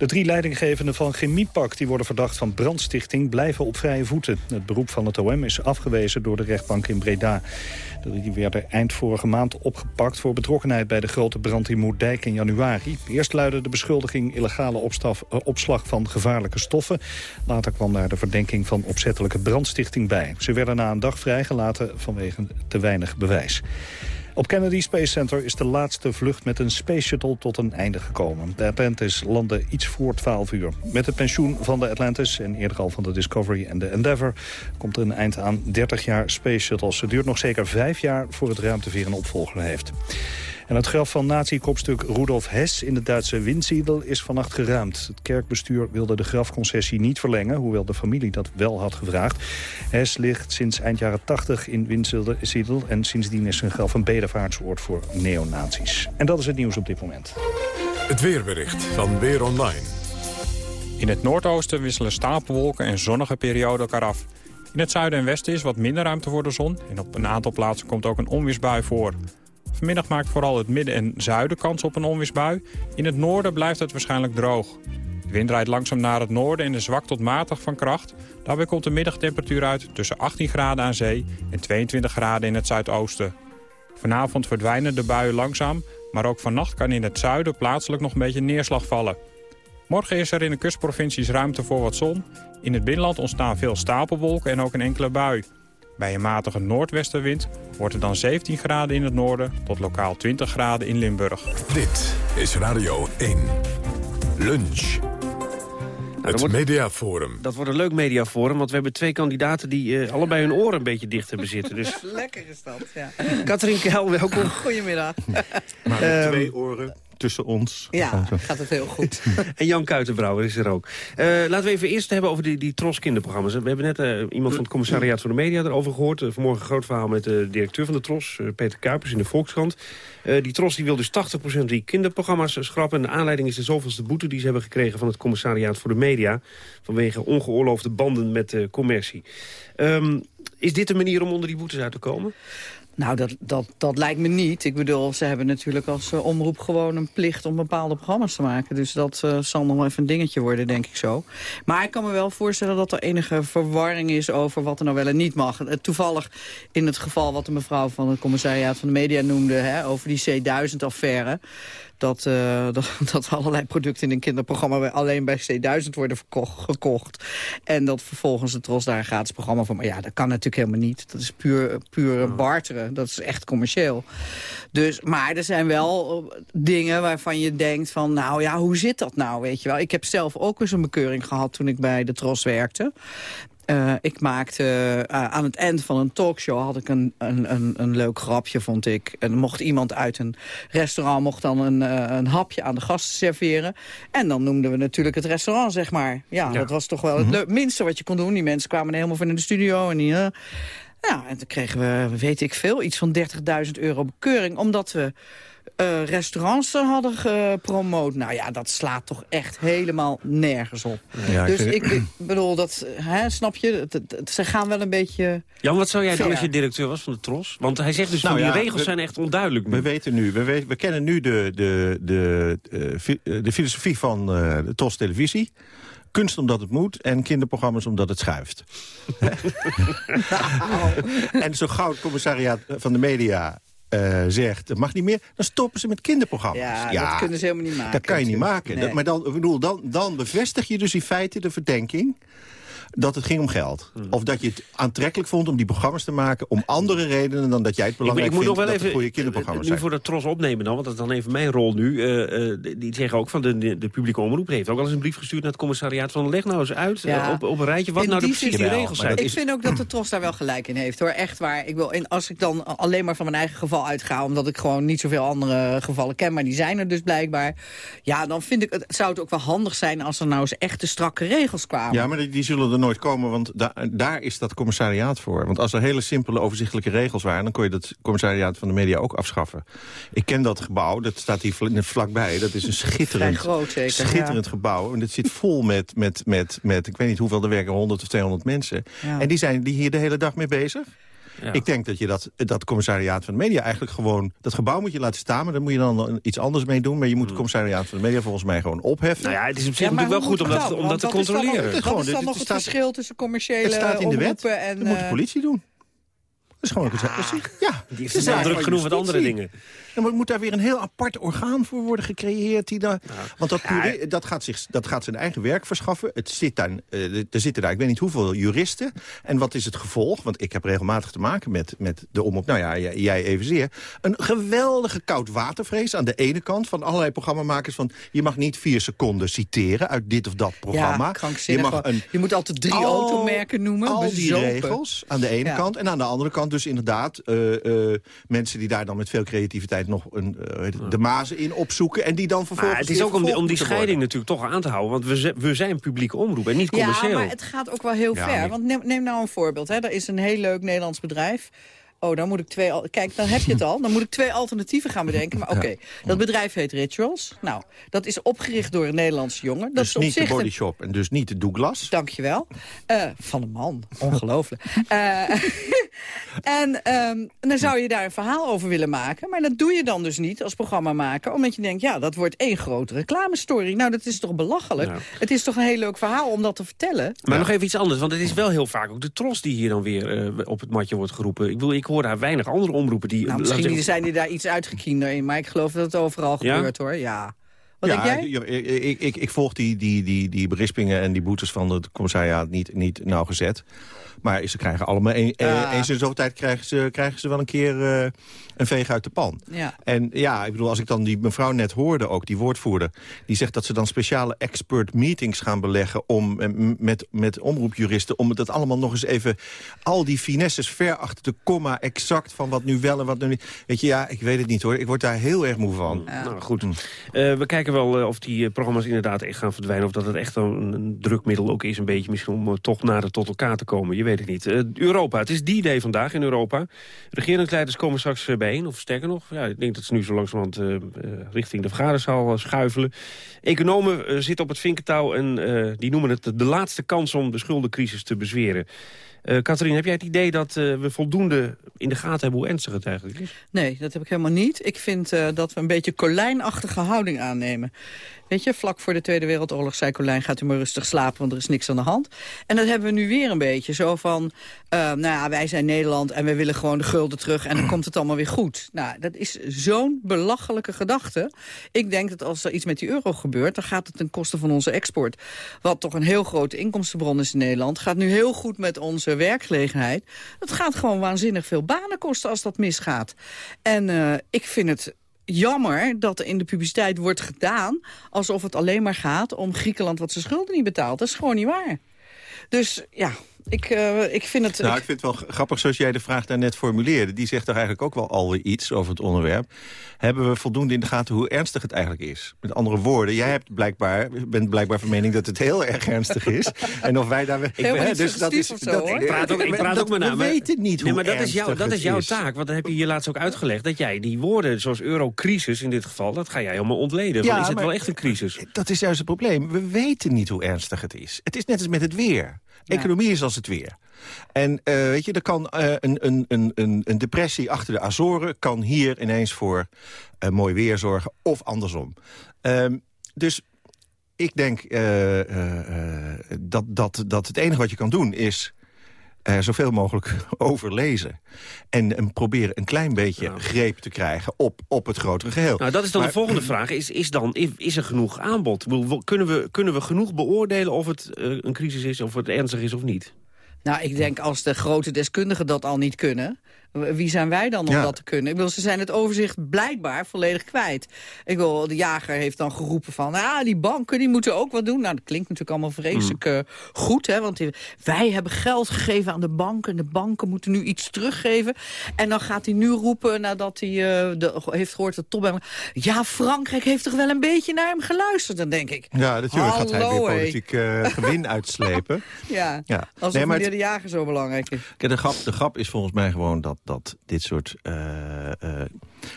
De drie leidinggevenden van Chemiepak die worden verdacht van brandstichting blijven op vrije voeten. Het beroep van het OM is afgewezen door de rechtbank in Breda. Die werden eind vorige maand opgepakt voor betrokkenheid bij de grote brand in Moerdijk in januari. Eerst luidde de beschuldiging illegale uh, opslag van gevaarlijke stoffen. Later kwam daar de verdenking van opzettelijke brandstichting bij. Ze werden na een dag vrijgelaten vanwege te weinig bewijs. Op Kennedy Space Center is de laatste vlucht met een Space Shuttle tot een einde gekomen. De Atlantis landde iets voor 12 uur. Met het pensioen van de Atlantis en eerder al van de Discovery en de Endeavour... komt er een eind aan 30 jaar Space Shuttles. Het duurt nog zeker vijf jaar voor het ruimteveer een opvolger heeft. En het graf van nazi-kopstuk Rudolf Hess in de Duitse Winsiedel is vannacht geruimd. Het kerkbestuur wilde de grafconcessie niet verlengen, hoewel de familie dat wel had gevraagd. Hess ligt sinds eind jaren 80 in Winsiedel en sindsdien is zijn graf een bedevaartsoord voor neonazies. En dat is het nieuws op dit moment. Het weerbericht van Weer Online. In het noordoosten wisselen stapelwolken en zonnige perioden elkaar af. In het zuiden en westen is wat minder ruimte voor de zon... en op een aantal plaatsen komt ook een onweersbui voor. Vanmiddag maakt vooral het midden en zuiden kans op een onweersbui. In het noorden blijft het waarschijnlijk droog. De wind draait langzaam naar het noorden en is zwak tot matig van kracht. Daarbij komt de middagtemperatuur uit tussen 18 graden aan zee en 22 graden in het zuidoosten. Vanavond verdwijnen de buien langzaam, maar ook vannacht kan in het zuiden plaatselijk nog een beetje neerslag vallen. Morgen is er in de kustprovincies ruimte voor wat zon. In het binnenland ontstaan veel stapelwolken en ook een enkele bui. Bij een matige noordwestenwind wordt het dan 17 graden in het noorden tot lokaal 20 graden in Limburg. Dit is Radio 1. Lunch. Nou, het wordt, mediaforum. Dat wordt een leuk mediaforum, want we hebben twee kandidaten... die uh, allebei hun oren een beetje dicht hebben zitten. Dus... Lekker is dat, ja. Katrien Kel, welkom. Goedemiddag. Maar um, twee oren tussen ons. Ja, gaat het heel goed. en Jan Kuitenbrouwer is er ook. Uh, laten we even eerst hebben over die, die Tros kinderprogramma's. We hebben net uh, iemand van het commissariaat voor de media erover gehoord. Uh, vanmorgen een groot verhaal met de directeur van de Tros, Peter Kuipers in de Volkskrant. die Tros die wil dus 80% die kinderprogramma's schrappen. En de aanleiding is de zoveelste boete die ze hebben gekregen van het commissariaat voor de media. Vanwege ongeoorloofde banden met de commercie. Um, is dit de manier om onder die boetes uit te komen? Nou, dat, dat, dat lijkt me niet. Ik bedoel, ze hebben natuurlijk als uh, omroep gewoon een plicht om bepaalde programma's te maken. Dus dat uh, zal nog even een dingetje worden, denk ik zo. Maar ik kan me wel voorstellen dat er enige verwarring is over wat er nou wel en niet mag. Uh, toevallig in het geval wat de mevrouw van het commissariaat van de media noemde, hè, over die C1000-affaire dat, uh, dat, dat, allerlei producten in een kinderprogramma alleen bij C1000 worden verkocht, gekocht. En dat vervolgens het Tros daar een gratis programma van. Maar ja, dat kan natuurlijk helemaal niet. Dat is puur, puur barteren. Dat is echt commercieel. Dus, maar er zijn wel dingen waarvan je denkt van... nou ja, hoe zit dat nou, weet je wel? Ik heb zelf ook eens een bekeuring gehad toen ik bij de Tros werkte. Uh, ik maakte uh, aan het eind van een talkshow had ik een, een, een, een, leuk grapje, vond ik. En mocht iemand uit een restaurant mocht dan een, uh, een hapje aan de gasten serveren. En dan noemden we natuurlijk het restaurant, zeg maar. Ja, ja. dat was toch wel het mm -hmm. minste wat je kon doen. Die mensen kwamen helemaal van in de studio en die... ja, en toen kregen we, weet ik veel, iets van 30.000 euro bekeuring. Omdat we eh, restaurants hadden gepromoot. Nou ja, dat slaat toch echt helemaal nergens op. Ja, dus ik, ik bedoel, dat, hè, snap je, ze gaan wel een beetje... Jan, wat zou jij doen als je directeur was van de Tros? Want hij zegt dus Nou van die regels we- zijn echt onduidelijk nu. We weten nu, we, weten, we kennen nu de, de, de, eh, fi- eh, de filosofie van eh, de TOS Televisie. Kunst omdat het moet en kinderprogramma's omdat het schuift. en zo gauw het commissariaat van de media eh, zegt, het mag niet meer, dan stoppen ze met kinderprogramma's. Ja, dat kunnen ze helemaal niet maken. Dat kan je niet maken. Nee. Dat- maar dan, ik bedoel, dan, dan bevestig je dus in feite de verdenking dat het ging om geld. Hmm. Of dat je het aantrekkelijk vond om die programma's te maken... om andere redenen dan dat jij het Ik, belangrijk ik moet nog vindt wel dat het even goede kinderprogramma's nu zijn. voor de Tros opnemen dan, want dat is dan even mijn rol nu. Eh, eh, die zeggen ook van de, de, de publieke omroep heeft ook al eens een brief gestuurd naar het commissariaat van leg nou eens uit Ja. eh, op, op een rijtje wat In nou de precies die regels zijn. Ik vind ook dat de Tros daar wel gelijk in heeft, hoor. Echt waar. Ik wil, en als ik dan alleen maar van mijn eigen geval uitga... omdat ik gewoon niet zoveel andere gevallen ken, maar die zijn er dus blijkbaar... ja, dan vind ik, het zou het ook wel handig zijn... als er nou eens echte strakke regels kwamen. Ja, maar die, die zullen er nooit komen, want da- daar is dat commissariaat voor. Want als er hele simpele, overzichtelijke regels waren... dan kon je dat commissariaat van de media ook afschaffen. Ik ken dat gebouw, dat staat hier vlakbij. Dat is een schitterend, groot zeker, schitterend ja. gebouw. En het zit vol met, met, met, met, ik weet niet hoeveel, er werken 100 of 200 mensen. Ja. En die zijn die hier de hele dag mee bezig. Ik denk dat je dat, dat commissariaat van de media eigenlijk gewoon... dat gebouw moet je laten staan, maar daar moet je dan iets anders mee doen. Maar je moet het commissariaat van de media volgens mij gewoon opheffen. Nou ja, het is op zich Ja, natuurlijk wel goed om dat, om te is dan controleren. Het Wat gewoon, is dan nog het het staat- verschil tussen commerciële Het staat in de wet, omroepen en... dat moet de eh, politie doen. Dat is gewoon precies. Ja, Die heeft het is wel een druk genoeg met andere dingen. Ja, maar moet daar weer een heel apart orgaan voor worden gecreëerd? Die daar, Want dat, dat, gaat zich, dat gaat zijn eigen werk verschaffen. Het zit daar, eh, er zitten daar, ik weet niet hoeveel juristen. En wat is het gevolg? Want ik heb regelmatig te maken met, met de omroep. Nou ja, jij, jij evenzeer. Een geweldige koudwatervrees aan de ene kant... van allerlei programmamakers van... je mag niet vier seconden citeren uit dit of dat programma. Ja, je mag een je moet altijd drie al- automerken noemen. al die bezopen. regels aan de ene Ja. kant. En aan de andere kant dus inderdaad eh, mensen die daar dan met veel creativiteit nog een, eh, de mazen in opzoeken. En die dan vervolgens Maar het is weer ook om die, om die vervolgd scheiding natuurlijk toch aan te houden. Want we, z- we zijn publieke omroep en niet commercieel. Ja, maar het gaat ook wel heel Ja, ver. Want neem, neem nou een voorbeeld. Hè. Er is een heel leuk Nederlands bedrijf. Oh, dan moet ik twee... al- Kijk, dan heb je het al. Dan moet ik twee alternatieven gaan bedenken. Maar oké, dat bedrijf heet Rituals. Nou, dat is opgericht door een Nederlandse jongen. Dat Dus is op niet de Body Shop en dus niet de Douglas. Dankjewel. Eh van een man. Ongelooflijk. Eh, en ehm, dan zou je daar een verhaal over willen maken. Maar dat doe je dan dus niet als programmamaker. Omdat je denkt, ja, dat wordt één grote reclamestory. Nou, dat is toch belachelijk? Ja. Het is toch een heel leuk verhaal om dat te vertellen? Maar nog even iets anders, want het is wel heel vaak ook de tros die hier dan weer eh, op het matje wordt geroepen. Ik, bedoel, ik hoor daar weinig andere omroepen die... Nou, misschien zeggen- zijn die daar iets uitgekiender in. Maar ik geloof dat het overal Ja? gebeurt, hoor. Ja. Wat ja, denk jij? ja, Ik, ik, ik volg die, die, die, die berispingen en die boetes van het commissariaat niet, niet nauwgezet. Maar ze krijgen allemaal, een, Ja. eens in zoveel tijd krijgen ze, krijgen ze wel een keer eh, een veeg uit de pan. Ja. En ja, ik bedoel, als ik dan die mevrouw net hoorde, ook die woordvoerder... die zegt dat ze dan speciale expert meetings gaan beleggen... Om, eh, met, met omroepjuristen, om het allemaal nog eens even... al die finesses ver achter de komma exact van wat nu wel en wat nu niet... Weet je, ja, ik weet het niet hoor. Ik word daar heel erg moe van. Nou goed, Eh, we kijken wel eh, of die eh, programma's inderdaad echt gaan verdwijnen. Of dat het echt een, een drukmiddel ook is, een beetje misschien om eh, toch nader tot elkaar te komen. Je weet het niet. Europa, het is die day vandaag in Europa. Regeringsleiders komen straks bijeen, of sterker nog. Ja, ik denk dat ze nu zo langzamerhand richting de vergaderzaal schuifelen. Economen zitten op het vinkentouw en die noemen het de laatste kans om de schuldencrisis te bezweren. Eh Katrien, heb jij het idee dat eh, we voldoende in de gaten hebben hoe ernstig het eigenlijk is? Nee, dat heb ik helemaal niet. Ik vind eh, dat we een beetje Colijnachtige houding aannemen. Weet je, vlak voor de Tweede Wereldoorlog zei Colijn... gaat u maar rustig slapen, want er is niks aan de hand. En dat hebben we nu weer een beetje. Zo van, eh, nou ja, wij zijn Nederland en we willen gewoon de gulden terug... en dan komt het allemaal weer goed. Nou, dat is zo'n belachelijke gedachte. Ik denk dat als er iets met die euro gebeurt... dan gaat het ten koste van onze export. Wat toch een heel grote inkomstenbron is in Nederland. Gaat nu heel goed met onze werkgelegenheid. Dat gaat gewoon waanzinnig veel banen kosten als dat misgaat. En eh, ik vind het jammer dat er in de publiciteit wordt gedaan... alsof het alleen maar gaat om Griekenland wat zijn schulden niet betaalt. Dat is gewoon niet waar. Dus ja, ik, uh, ik vind het... Nou, ik vind het wel grappig zoals jij de vraag daarnet formuleerde. Die zegt toch eigenlijk ook wel alweer iets over het onderwerp. Hebben we voldoende in de gaten hoe ernstig het eigenlijk is? Met andere woorden, jij hebt blijkbaar, bent blijkbaar van mening dat het heel erg ernstig is. en of wij daar... Ik ben, dus dat is, dat, ik praat ook, ik praat ook met We weten niet hoe nee, maar dat is, jouw, dat is jouw is. taak. Want dat heb je hier laatst ook uitgelegd. Dat jij die woorden, zoals eurocrisis in dit geval... dat ga jij helemaal ontleden. Ja, is het wel echt een crisis? Dat is juist het probleem. We weten niet hoe ernstig het is. Het is net als met het weer. Economie is als het weer. En uh, weet je, er kan uh, een, een, een, een depressie achter de Azoren... kan hier ineens voor uh, mooi weer zorgen, of andersom. Um, dus ik denk dat, dat, dat het enige wat je kan doen is... Uh, zoveel mogelijk overlezen. En, en proberen een klein beetje Nou. greep te krijgen op, op het grotere geheel. Nou, dat is dan Maar- de volgende vraag. Is, is, dan, is, er genoeg aanbod? Kunnen we, kunnen we genoeg beoordelen of het eh, een crisis is... of het ernstig is of niet? Nou, ik denk als de grote deskundigen dat al niet kunnen... wie zijn wij dan om Ja. dat te kunnen? Ik bedoel, ze zijn het overzicht blijkbaar volledig kwijt. Ik bedoel, de jager heeft dan geroepen van... ah, die banken die moeten ook wat doen. Nou, dat klinkt natuurlijk allemaal vreselijk Mm. eh, goed, hè? Want die- wij hebben geld gegeven aan de banken... en de banken moeten nu iets teruggeven. En dan gaat hij nu roepen, nadat hij eh, de, heeft gehoord... dat Top hem, ja, Frankrijk heeft toch wel een beetje naar hem geluisterd? Dan denk ik, Ja, natuurlijk gaat hij weer politiek eh, gewin uitslepen. ja, Ja. alsof Nee, maar meneer het- de jager zo belangrijk is. Kijk, de, grap, de grap is volgens mij gewoon dat, dat dit soort... eh, eh,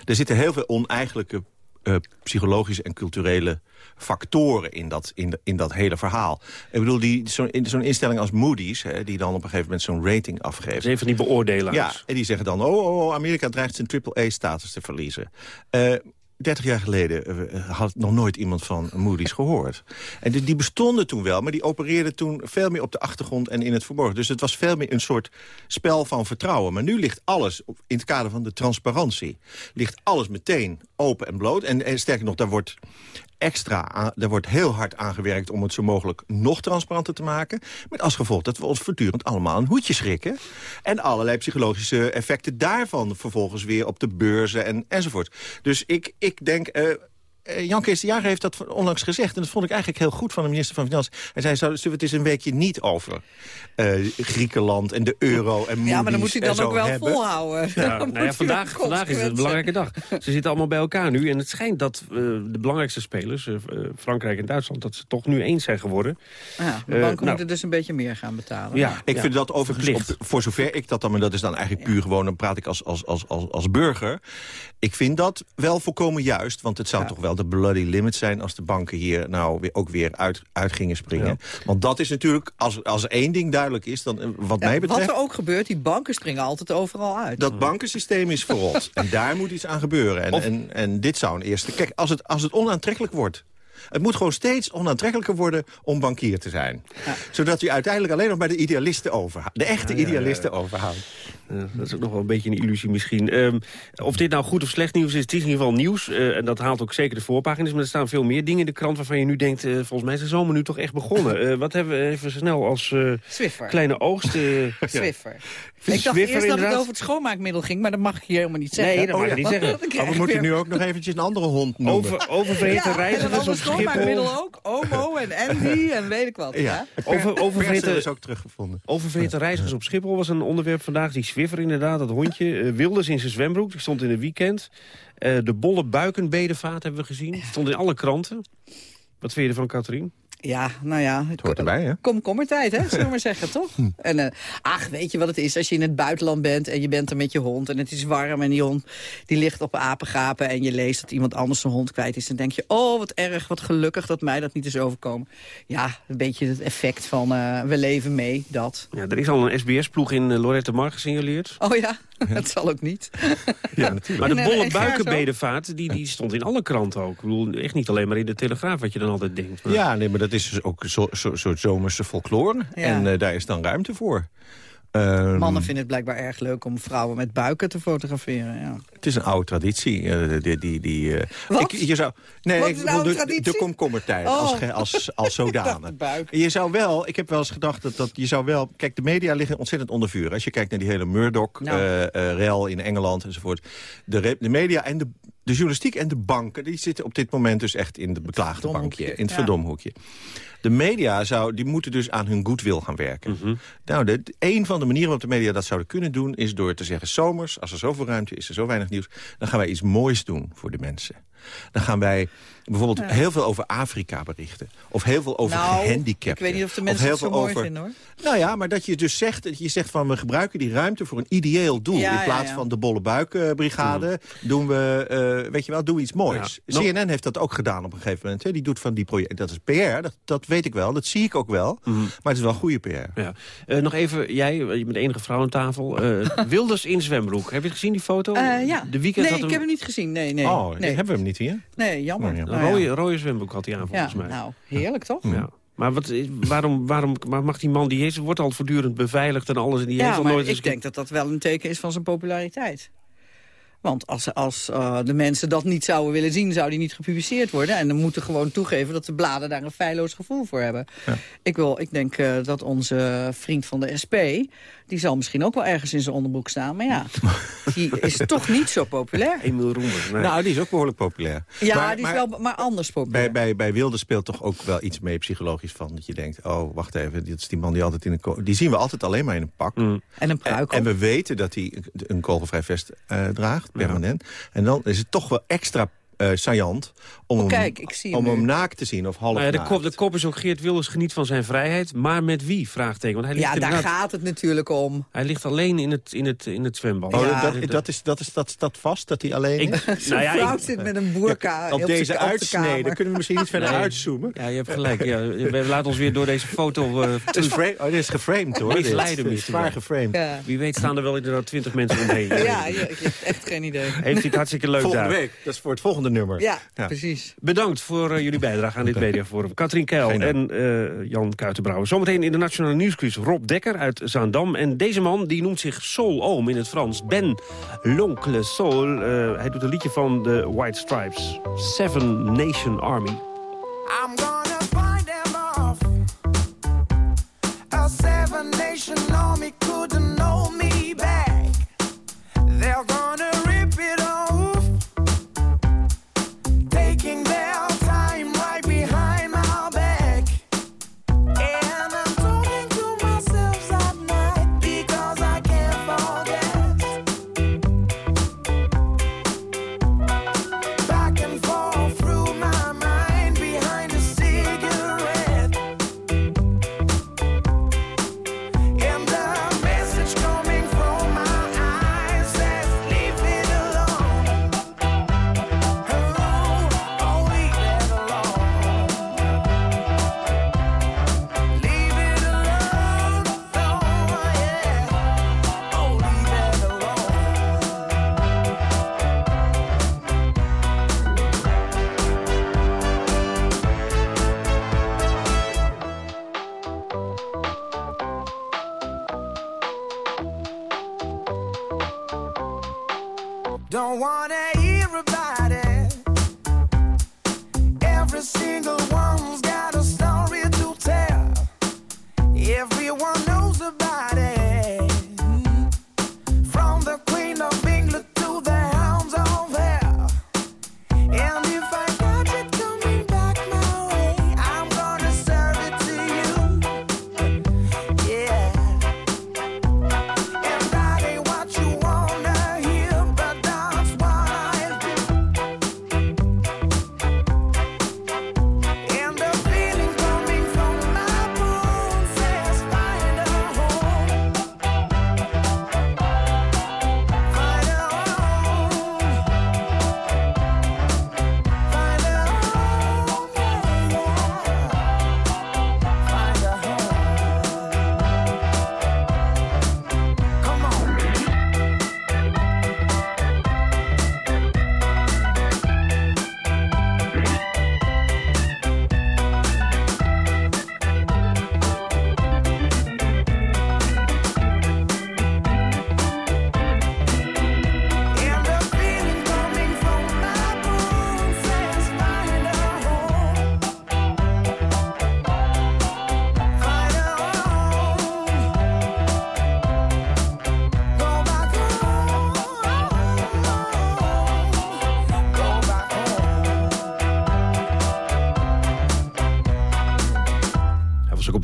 er zitten heel veel oneigenlijke eh, psychologische en culturele factoren in dat, in, de- in dat hele verhaal. Ik bedoel, die- zo'n in- zo'n instelling als Moody's... Hè, die dan op een gegeven moment zo'n rating afgeeft... een van die beoordelaars. Ja, en die zeggen dan... oh, oh, oh, Amerika dreigt zijn triple-A-status te verliezen. Eh 30 jaar geleden eh, had nog nooit iemand van Moody's gehoord. En die, die bestonden toen wel, maar die opereerden toen veel meer op de achtergrond en in het verborgen. Dus het was veel meer een soort spel van vertrouwen. Maar nu ligt alles, in het kader van de transparantie... ligt alles meteen open en bloot. En, en sterker nog, daar wordt extra aan, daar wordt heel hard aangewerkt om het zo mogelijk nog transparanter te maken. Met als gevolg dat we ons voortdurend allemaal een hoedje schrikken. En allerlei psychologische effecten daarvan vervolgens weer op de beurzen en, enzovoort. Dus ik, ik denk... eh, Jan Kees de Jager heeft dat onlangs gezegd. En dat vond ik eigenlijk heel goed van de minister van Financiën. Hij zei, zou- zullen we het eens een weekje niet over eh, Griekenland en de euro en Ja, maar dan moet hij en dan zo ook wel hebben? volhouden. Ja, nou ja, vandaag, vandaag is het een belangrijke dag. Ze zitten allemaal bij elkaar nu. En het schijnt dat eh, de belangrijkste spelers, eh, eh, Frankrijk en Duitsland... dat ze toch nu eens zijn geworden. Ja, de Eh, banken nou. moeten dus een beetje meer gaan betalen. Ja, Ik vind dat overigens, op- voor zover ik dat dan... maar dat is dan eigenlijk puur gewoon... dan praat ik als, als, als, als, als burger. Ik vind dat wel volkomen juist. Want het zou toch wel de bloody limit zijn... als de banken hier nou weer, ook weer uit, uit gingen springen. Want dat is natuurlijk, als, als één ding duidelijk is... dan eh, wat mij betreft... Wat er ook gebeurt, die banken springen altijd overal uit. Dat bankensysteem is verrot. en daar moet iets aan gebeuren. En, Of- en, en dit zou een eerste... Kijk, als het, als het onaantrekkelijk wordt... Het moet gewoon steeds onaantrekkelijker worden om bankier te zijn. Zodat u uiteindelijk alleen nog bij de idealisten overhoudt. De echte ja. idealisten overhoudt. Ja, dat is ook nog wel een beetje een illusie misschien. Ehm, of dit nou goed of slecht nieuws is, het is in ieder geval nieuws. eh, en dat haalt ook zeker de voorpagina's. Maar er staan veel meer dingen in de krant waarvan je nu denkt... eh, volgens mij is de zomer nu toch echt begonnen. Eh, wat hebben we even snel als eh, Swiffer. kleine oogst? eh, ja. Swiffer. Ik dacht Swiffer eerst dat het over het schoonmaakmiddel ging, maar dat mag ik hier helemaal niet zeggen. Nee, dat mag je niet Want zeggen. Maar we moeten nu ook nog eventjes een andere hond noemen. Over, oververheten Ja, en reizigers op schoonmaakmiddel Schiphol. ook. Omo en Andy en weet ik wat. Ja. Over, Percel oververheten, is ook teruggevonden. oververheten reizigers op Schiphol was een onderwerp vandaag. Die Swiffer inderdaad, dat hondje. eh, Wilders in zijn zwembroek, die stond in het weekend. Eh, de bolle buikenbedevaart hebben we gezien. Stond in alle kranten. Wat vind je ervan, Katrien? Ja, nou ja. Het hoort erbij, hè? Komkommertijd, hè, zullen we maar zeggen, toch? En, eh, ach, weet je wat het is? Als je in het buitenland bent en je bent er met je hond... en het is warm en die hond die ligt op apengapen... en je leest dat iemand anders zijn hond kwijt is... dan denk je, oh, wat erg, wat gelukkig dat mij dat niet is overkomen. Ja, een beetje het effect van eh, we leven mee, dat. Ja, er is al een SBS-ploeg in uh, Lorette Mar gesignaleerd. Oh ja, dat zal ook niet. Ja, natuurlijk. Maar de bolle buikenbedevaart, die, die stond in alle kranten ook. Ik bedoel, echt niet alleen maar in de Telegraaf, wat je dan altijd denkt. Maar- Ja, nee, maar dat is dus ook een zo- zo- soort zomerse folklore. Ja. En eh, daar is dan ruimte voor. Ehm, Mannen vinden het blijkbaar erg leuk om vrouwen met buiken te fotograferen, ja. Het is een oude traditie. eh, die, die, die, eh? Ik, je zou, nee, Wat ik is de, de komkommertijd Oh. als, als, als zodanig. Je zou wel, ik heb wel eens gedacht dat, dat je zou wel... Kijk, de media liggen ontzettend onder vuur. Als je kijkt naar die hele Murdoch-rel in Engeland enzovoort. De, de media en de, de journalistiek en de banken... die zitten op dit moment dus echt in het beklaagde bankje. In het ja. verdomhoekje. De media zou, die moeten dus aan hun goodwill gaan werken. Mhm. Nou, de, een van de manieren waarop de media dat zouden kunnen doen... is door te zeggen, zomers, als er zoveel ruimte is, er zo weinig nieuws... dan gaan wij iets moois doen voor de mensen. Dan gaan wij bijvoorbeeld Ja. heel veel over Afrika berichten. Of heel veel over Nou, gehandicapten. ik weet niet of de Of mensen heel het zo veel mooi over- vinden, hoor. Nou ja, maar dat je dus zegt, dat je zegt van... we gebruiken die ruimte voor een ideeel doel. Ja, In plaats ja. van de bolle buikbrigade doen we, eh, weet je wel, doen we iets moois. CNN heeft dat ook gedaan op een gegeven moment. Hè. Die doet van die projecten. Dat is PR, dat, dat weet ik wel. Dat zie ik ook wel. Maar het is wel goede PR. Ja. Eh, nog even, jij, je bent de enige vrouw aan tafel. eh, Wilders in zwembroek. Heb je het gezien, die foto? Eh, ja. De weekend nee, had ik heb hem niet gezien. Nee, nee. oh, nee. hebben we hem niet hier? Nee, jammer. Oh, ja. Een Nou ja. rode, rode zwembroek had hij aan, Ja, volgens mij. nou, heerlijk toch? Ja. Maar wat, is- waarom, waarom maar mag die man, die is, wordt al voortdurend beveiligd en alles... en die heeft Ja, al maar nooit ik denk dat dat wel een teken is van zijn populariteit. Want als, als eh, de mensen dat niet zouden willen zien, zou die niet gepubliceerd worden. En dan moeten gewoon toegeven dat de bladen daar een feilloos gevoel voor hebben. Ik, wil, ik denk eh, dat onze vriend van de SP, die zal misschien ook wel ergens in zijn onderbroek staan. Maar ja, die is toch niet zo populair. Emiel Roemer. Nee. Nou, die is ook behoorlijk populair. Ja, Maar- die is maar- wel maar anders populair. Bij, bij, bij Wilde speelt toch ook wel iets mee psychologisch van. Dat je denkt, oh, wacht even, dit is die man die altijd in een... Die zien we altijd alleen maar in een pak. En een pruik En, op. we weten dat hij een- een kogelvrij vest eh, draagt, permanent. En dan is het toch wel extra eh saillant om, Oh, hem, kijk, ik zie hem om hem naakt te zien of half ja, de, naakt. kop, de kop is ook Geert Wilders geniet van zijn vrijheid. Maar met wie? Vraagteken. Want hij ligt, Ja, daar gaat het natuurlijk om. hij ligt alleen in het, in het, in het zwembad. Oh, Ja. dat, dat, is, dat, is, dat staat vast, dat hij alleen Ik- is? Zo'n nou ja, vrouw ik- zit met een boerka Op op deze op de uitsnede kunnen we misschien iets verder Nee. uitzoomen. Ja, je hebt gelijk. Ja, we laten ons weer door deze foto... eh, Het is, frame, oh, dit is geframed hoor. dit. Is misschien Zwaar geframed. Ja, Wie weet staan er wel inderdaad twintig mensen omheen. ja je hebt echt geen idee. Heeft hij het hartstikke leuk Volgende daar. week, dat is voor het volgende nummer. Ja, Ja. precies. Bedankt voor eh, jullie bijdrage aan dit mediaforum. Katrien Keil en eh, Jan Kuitenbrouwer. Zometeen in de Nationale Nieuwsquiz Rob Dekker uit Zaandam. En deze man die noemt zich Soul Oom in het Frans. Ben L'Oncle Soul. Eh, hij doet een liedje van de White Stripes. Seven Nation Army. I'm gonna find them off. A seven nation army couldn't know me back. They're gonna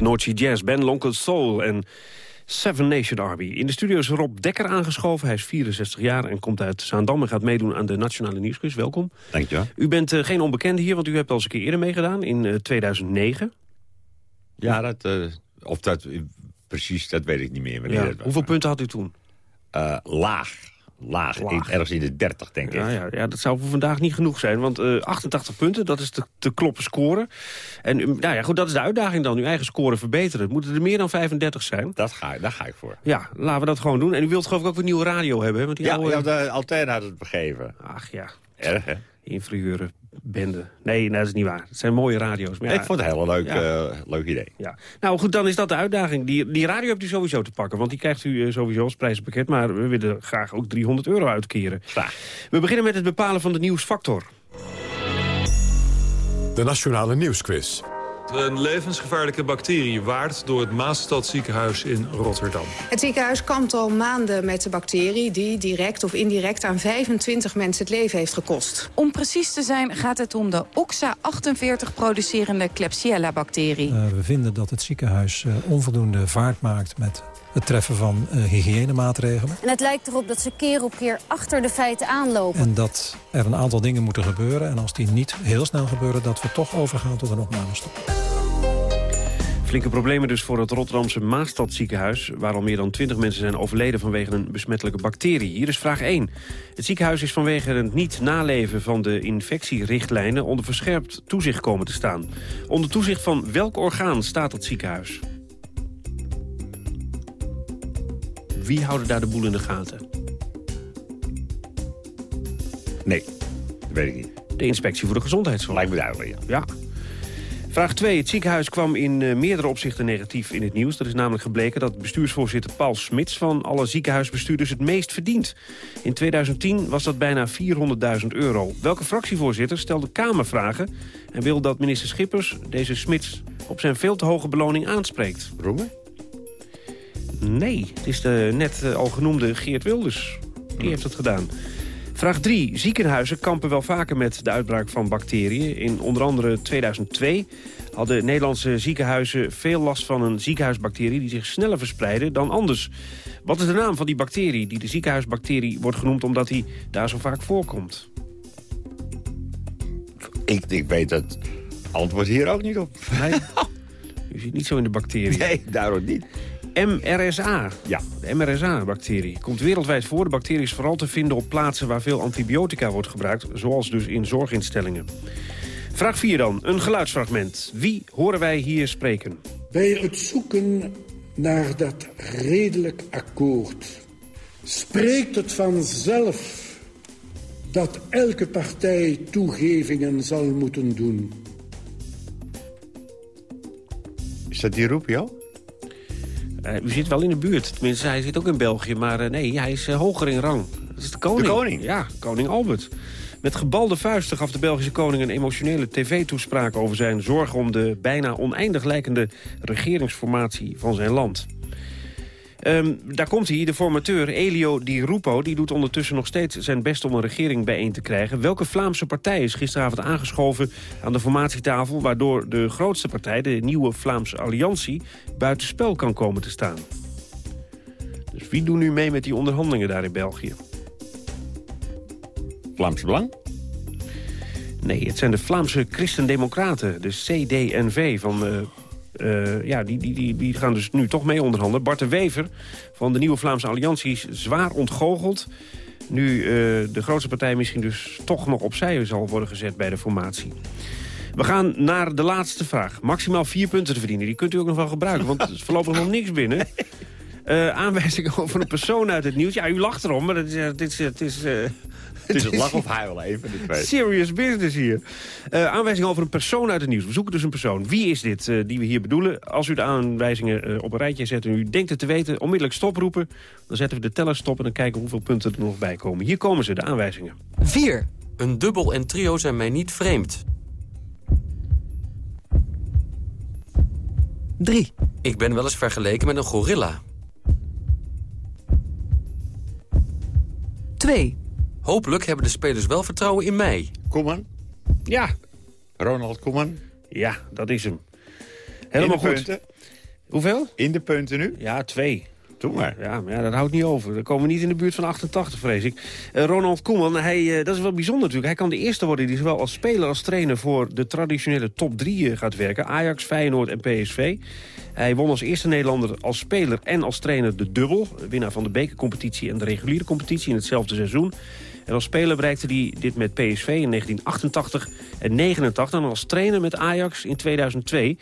Noordse Jazz, Ben Lonkel Soul en Seven Nation Army. In de studio is Rob Dekker aangeschoven. Hij is 64 jaar en komt uit Zaandam en gaat meedoen aan de Nationale Nieuwsquiz. Welkom. Dankjewel. U bent eh, geen onbekende hier, want u hebt al eens een keer eerder meegedaan in eh, 2009. Ja, dat, eh, of dat precies, dat weet ik niet meer. Ja. Hoeveel punten had u toen? Eh, laag. Laag. Ergens in de 30, denk ik. Ja, ja, ja, dat zou voor vandaag niet genoeg zijn. Want eh, 88 punten, dat is de, de kloppen score. En um, nou ja, goed, dat is de uitdaging dan. Uw eigen score verbeteren. Moeten er meer dan 35 zijn? Dat ga, daar ga ik voor. Ja, laten we dat gewoon doen. En u wilt geloof ik ook een nieuwe radio hebben. Hè? Want die Ja, oude... ja, de Altena had het begeven. Ach ja. Erg, hè? Inferieure bende. Nee, nee, dat is niet waar. Het zijn mooie radio's. Maar ja, ik vond het een heel leuk, Ja. eh, leuk idee. Ja. Nou goed, dan is dat de uitdaging. Die, die radio hebt u sowieso te pakken, want die krijgt u eh, sowieso als prijzenpakket. Maar we willen graag ook 300 euro uitkeren. We beginnen met het bepalen van de nieuwsfactor. De Nationale Nieuwsquiz. Een levensgevaarlijke bacterie waart door het Maasstadziekenhuis in Rotterdam. Het ziekenhuis kampt al maanden met de bacterie... die direct of indirect aan 25 mensen het leven heeft gekost. Om precies te zijn gaat het om de OXA48 producerende Klebsiella-bacterie. Uh, we vinden dat het ziekenhuis uh, onvoldoende vaart maakt met het treffen van uh, hygiënemaatregelen. En het lijkt erop dat ze keer op keer achter de feiten aanlopen. En dat er een aantal dingen moeten gebeuren. En als die niet heel snel gebeuren, dat we toch overgaan tot een opnamestop. Flinke problemen dus voor het Rotterdamse Maastadziekenhuis... waar al meer dan 20 mensen zijn overleden vanwege een besmettelijke bacterie. Hier is vraag 1. Het ziekenhuis is vanwege het niet naleven van de infectierichtlijnen... onder verscherpt toezicht komen te staan. Onder toezicht van welk orgaan staat het ziekenhuis? Wie houden daar de boel in de gaten? Nee, dat weet ik niet. De inspectie voor de gezondheidszorg. Lijkt me duidelijk, ja. Ja. Vraag 2. Het ziekenhuis kwam in uh, meerdere opzichten negatief in het nieuws. Er is namelijk gebleken dat bestuursvoorzitter Paul Smits... van alle ziekenhuisbestuurders het meest verdient. In 2010 was dat bijna 400.000 euro. Welke fractievoorzitter stelde Kamervragen... en wil dat minister Schippers deze Smits op zijn veel te hoge beloning aanspreekt? Roemen? Nee, het is de net uh, al genoemde Geert Wilders. Die heeft het gedaan. Vraag 3. Ziekenhuizen kampen wel vaker met de uitbraak van bacteriën. In onder andere 2002 hadden Nederlandse ziekenhuizen veel last van een ziekenhuisbacterie... die zich sneller verspreidde dan anders. Wat is de naam van die bacterie die de ziekenhuisbacterie wordt genoemd... omdat die daar zo vaak voorkomt? Ik, ik weet het antwoord hier ook niet op. Nee? U zit niet zo in de bacterie. Nee, daarom niet. MRSA. Ja. De MRSA-bacterie komt wereldwijd voor. De bacterie is vooral te vinden op plaatsen waar veel antibiotica wordt gebruikt. Zoals dus in zorginstellingen. Vraag 4 dan. Een geluidsfragment. Wie horen wij hier spreken? Bij het zoeken naar dat redelijk akkoord... spreekt het vanzelf dat elke partij toegevingen zal moeten doen. Is dat die Rubio? Uh, u zit wel in de buurt. Tenminste, hij zit ook in België. Maar uh, nee, hij is uh, hoger in rang. Dat is de koning. De koning? Ja, koning Albert. Met gebalde vuisten gaf de Belgische koning een emotionele tv-toespraak... over zijn zorgen om de bijna oneindig lijkende regeringsformatie van zijn land. Um, daar komt hij, de formateur Elio Di Rupo. Die doet ondertussen nog steeds zijn best om een regering bijeen te krijgen. Welke Vlaamse partij is gisteravond aangeschoven aan de formatietafel... waardoor de grootste partij, de nieuwe Vlaamse Alliantie... buitenspel kan komen te staan? Dus wie doet nu mee met die onderhandelingen daar in België? Vlaamse Belang? Nee, het zijn de Vlaamse Christendemocraten, de CDNV van... Uh, uh, ja, die, die, die, die gaan dus nu toch mee onderhandelen. Bart de Wever van de nieuwe Vlaamse Alliantie is zwaar ontgoocheld. Nu uh, de grootste partij misschien dus toch nog opzij zal worden gezet bij de formatie. We gaan naar de laatste vraag. Maximaal vier punten te verdienen. Die kunt u ook nog wel gebruiken, want er is voorlopig nog niks binnen. Uh, aanwijzing over een persoon uit het nieuws. Ja, u lacht erom, maar het is... Het is, het is het is het lach of huilen even. Serious business hier. Uh, aanwijzing over een persoon uit het nieuws. We zoeken dus een persoon. Wie is dit uh, die we hier bedoelen? Als u de aanwijzingen uh, op een rijtje zet en u denkt het te weten... onmiddellijk stoproepen. Dan zetten we de teller stop en dan kijken hoeveel punten er nog bij komen. Hier komen ze, de aanwijzingen. 4. Een dubbel en trio zijn mij niet vreemd. 3. Ik ben wel eens vergeleken met een gorilla. 2. Hopelijk hebben de spelers wel vertrouwen in mij. Koeman? Ja. Ronald Koeman? Ja, dat is hem. Helemaal goed. Punten. Hoeveel? In de punten nu? Ja, twee. Doe maar. Ja, maar ja, dat houdt niet over. Dan komen we niet in de buurt van 88, vrees ik. Eh, Ronald Koeman, hij, eh, dat is wel bijzonder natuurlijk. Hij kan de eerste worden die zowel als speler als trainer... voor de traditionele top 3 gaat werken. Ajax, Feyenoord en PSV. Hij won als eerste Nederlander als speler en als trainer de dubbel. Winnaar van de bekercompetitie en de reguliere competitie in hetzelfde seizoen. En als speler bereikte hij dit met PSV in 1988 en 89. En als trainer met Ajax in 2002.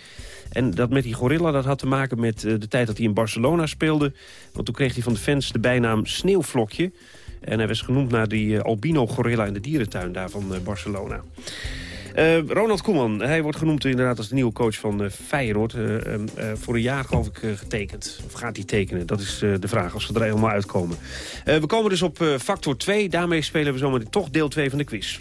En dat met die gorilla dat had te maken met eh, de tijd dat hij in Barcelona speelde. Want toen kreeg hij van de fans de bijnaam Sneeuwvlokje. En hij was genoemd naar die eh, albino-gorilla in de dierentuin daar van eh, Barcelona. Uh, Ronald Koeman, hij wordt genoemd inderdaad als de nieuwe coach van uh, Feyenoord. Uh, voor een jaar geloof ik getekend. Of gaat hij tekenen? Dat is de vraag als we er helemaal uitkomen. we komen dus op factor 2. Daarmee spelen we zometeen toch deel 2 van de quiz.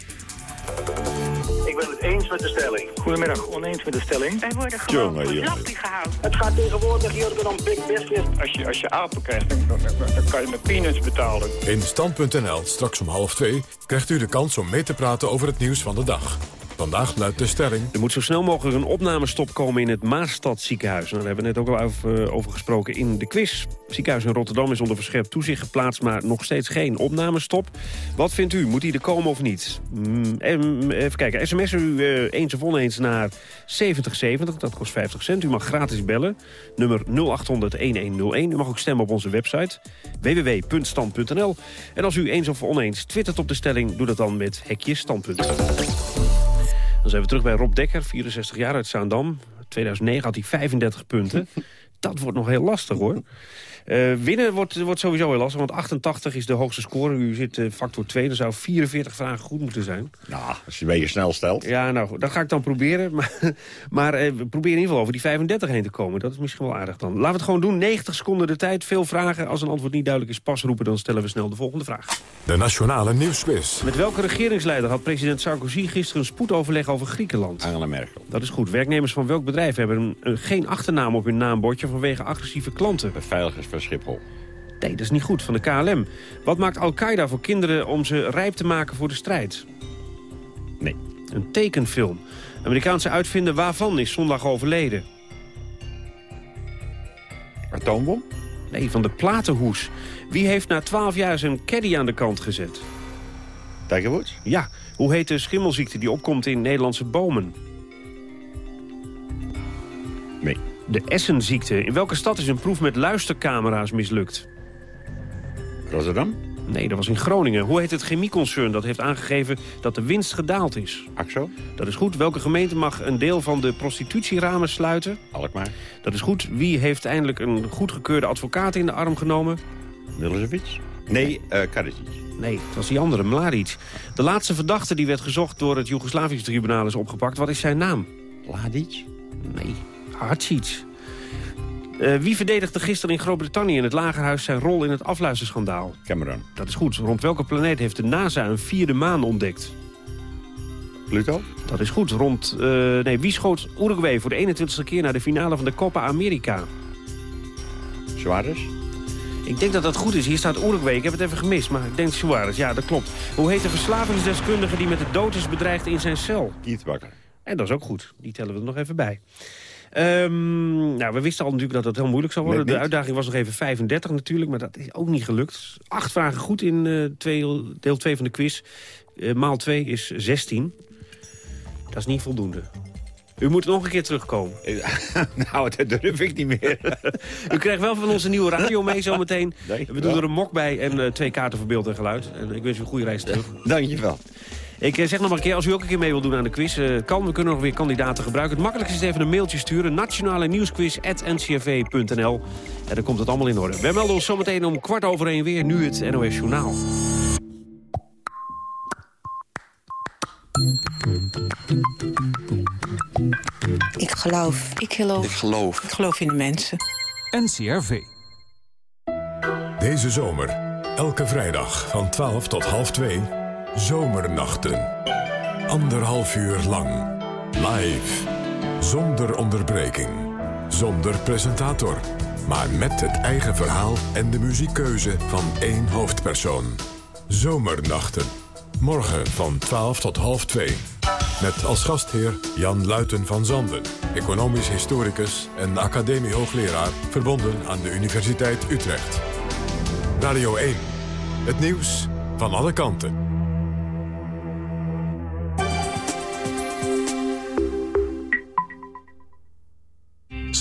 Ik ben het eens met de stelling. Goedemiddag, oneens met de stelling. Wij worden gewoon voor zak gehouden. Het gaat tegenwoordig hier dan big business. Als je, als je apen krijgt, dan, dan, dan kan je met peanuts betalen. In Stand.nl, straks om half twee, krijgt u de kans om mee te praten over het nieuws van de dag. Vandaag luidt de stelling. Er moet zo snel mogelijk een opnamestop komen in het Maastad ziekenhuis. Nou, daar hebben we net ook al over, over gesproken in de quiz. Het ziekenhuis in Rotterdam is onder verscherpt toezicht geplaatst... maar nog steeds geen opnamestop. Wat vindt u? Moet die er komen of niet? Mm, even kijken. SMS u uh, eens of oneens naar 7070. Dat kost 50 cent. U mag gratis bellen. Nummer 0800-1101. U mag ook stemmen op onze website. www.stand.nl. En als u eens of oneens twittert op de stelling... doe dat dan met hekje standpunt. Dan zijn we terug bij Rob Dekker, 64 jaar uit Zaandam. 2009 had hij 35 punten. Dat wordt nog heel lastig, hoor. Uh, winnen wordt, wordt sowieso heel lastig, want 88 is de hoogste score. U zit uh, factor 2, dan zou 44 vragen goed moeten zijn. Nou, als je een beetje snel stelt. Ja, nou, dat ga ik dan proberen. Maar, maar uh, we proberen in ieder geval over die 35 heen te komen. Dat is misschien wel aardig dan. Laten we het gewoon doen. 90 seconden de tijd, veel vragen. Als een antwoord niet duidelijk is, pas roepen. Dan stellen we snel de volgende vraag. De Nationale Nieuwsquiz. Met welke regeringsleider had president Sarkozy gisteren een spoedoverleg over Griekenland? Angela Merkel. Dat is goed. Werknemers van welk bedrijf hebben een, geen achternaam op hun naambordje vanwege agressieve klanten? De veiligers van Schiphol. Nee, dat is niet goed, van de KLM. Wat maakt Al-Qaeda voor kinderen om ze rijp te maken voor de strijd? Nee. Een tekenfilm. Amerikaanse uitvinder waarvan is zondag overleden? Atoombom? Nee, van de platenhoes. Wie heeft na 12 jaar zijn caddy aan de kant gezet? Tiger Woods? Ja. Hoe heet de schimmelziekte die opkomt in Nederlandse bomen? Nee. De Essenziekte. In welke stad is een proef met luistercamera's mislukt? Rotterdam? Nee, dat was in Groningen. Hoe heet het chemieconcern dat heeft aangegeven dat de winst gedaald is? AXO? Dat is goed. Welke gemeente mag een deel van de prostitutieramen sluiten? Alkmaar. Dat is goed. Wie heeft eindelijk een goedgekeurde advocaat in de arm genomen? Milosevic? Nee, uh, Karadzic. Nee, het was die andere, Mladic. De laatste verdachte die werd gezocht door het Joegoslavisch tribunaal is opgepakt. Wat is zijn naam? Mladic? Nee, Hadzic. Uh, wie verdedigde gisteren in Groot-Brittannië in het lagerhuis zijn rol in het afluisterschandaal? Cameron. Dat is goed. Rond welke planeet heeft de NASA een vierde maan ontdekt? Pluto? Dat is goed. Rond, uh, nee, wie schoot Uruguay voor de 21ste keer naar de finale van de Copa America? Suarez? Ik denk dat dat goed is. Hier staat Uruguay. Ik heb het even gemist, maar ik denk Suarez. Ja, dat klopt. Hoe heet de verslavingsdeskundige die met de dood is bedreigd in zijn cel? Keith Bakker. En dat is ook goed. Die tellen we er nog even bij. Um, nou, we wisten al natuurlijk dat het heel moeilijk zou worden. De uitdaging was nog even 35 natuurlijk, maar dat is ook niet gelukt. Acht vragen goed in uh, twee, deel 2 van de quiz. Uh, maal 2 is 16. Dat is niet voldoende. U moet nog een keer terugkomen. nou, dat durf ik niet meer. U krijgt wel van onze nieuwe radio mee zometeen. Nee, we doen er een mok bij en uh, twee kaarten voor beeld en geluid. En ik wens u een goede reis terug. Dankjewel. Ik zeg nog maar een keer, als u ook een keer mee wilt doen aan de quiz... Uh, kan, we kunnen nog weer kandidaten gebruiken. Het makkelijkste is even een mailtje sturen. Nationale nieuwsquiz.ncrv.nl En dan komt het allemaal in orde. We melden ons zometeen om kwart over één weer. Nu het NOS Journaal. Ik geloof. Ik geloof. Ik geloof. Ik geloof in de mensen. NCRV. Deze zomer, elke vrijdag van 12 tot half 2... Zomernachten. Anderhalf uur lang. Live. Zonder onderbreking. Zonder presentator. Maar met het eigen verhaal en de muziekkeuze van één hoofdpersoon. Zomernachten. Morgen van 12 tot half 2. Met als gastheer Jan Luiten van Zanden. economisch historicus en academie-hoogleraar... verbonden aan de Universiteit Utrecht. Radio 1, het nieuws van alle kanten.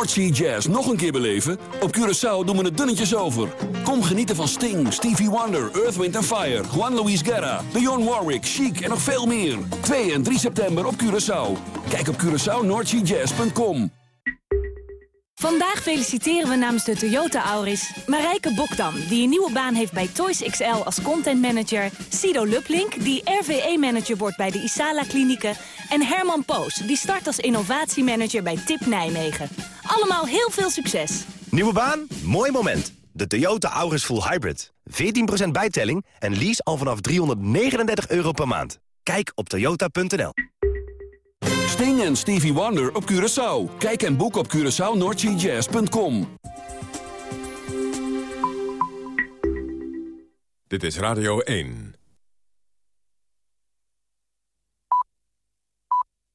Noordsea Jazz nog een keer beleven? Op Curaçao doen we het dunnetjes over. Kom genieten van Sting, Stevie Wonder, Earth, Wind Fire... Juan Luis Guerra, Dionne Warwick, Chic en nog veel meer. 2 en 3 september op Curaçao. Kijk op CuraçaoNoordseaJazz.com. Vandaag feliciteren we namens de Toyota Auris Marijke Bokdam... die een nieuwe baan heeft bij Toys XL als content manager... Sido Luplink, die RVE-manager wordt bij de Isala Klinieken... en Herman Poos, die start als innovatiemanager bij TIP Nijmegen. Allemaal heel veel succes. Nieuwe baan? Mooi moment. De Toyota Auris Full Hybrid. 14% bijtelling en lease al vanaf 339 euro per maand. Kijk op toyota.nl. Sting en Stevie Wonder op Curaçao. Kijk en boek op CuraçaoNoordseaJazz.com. Dit is Radio 1.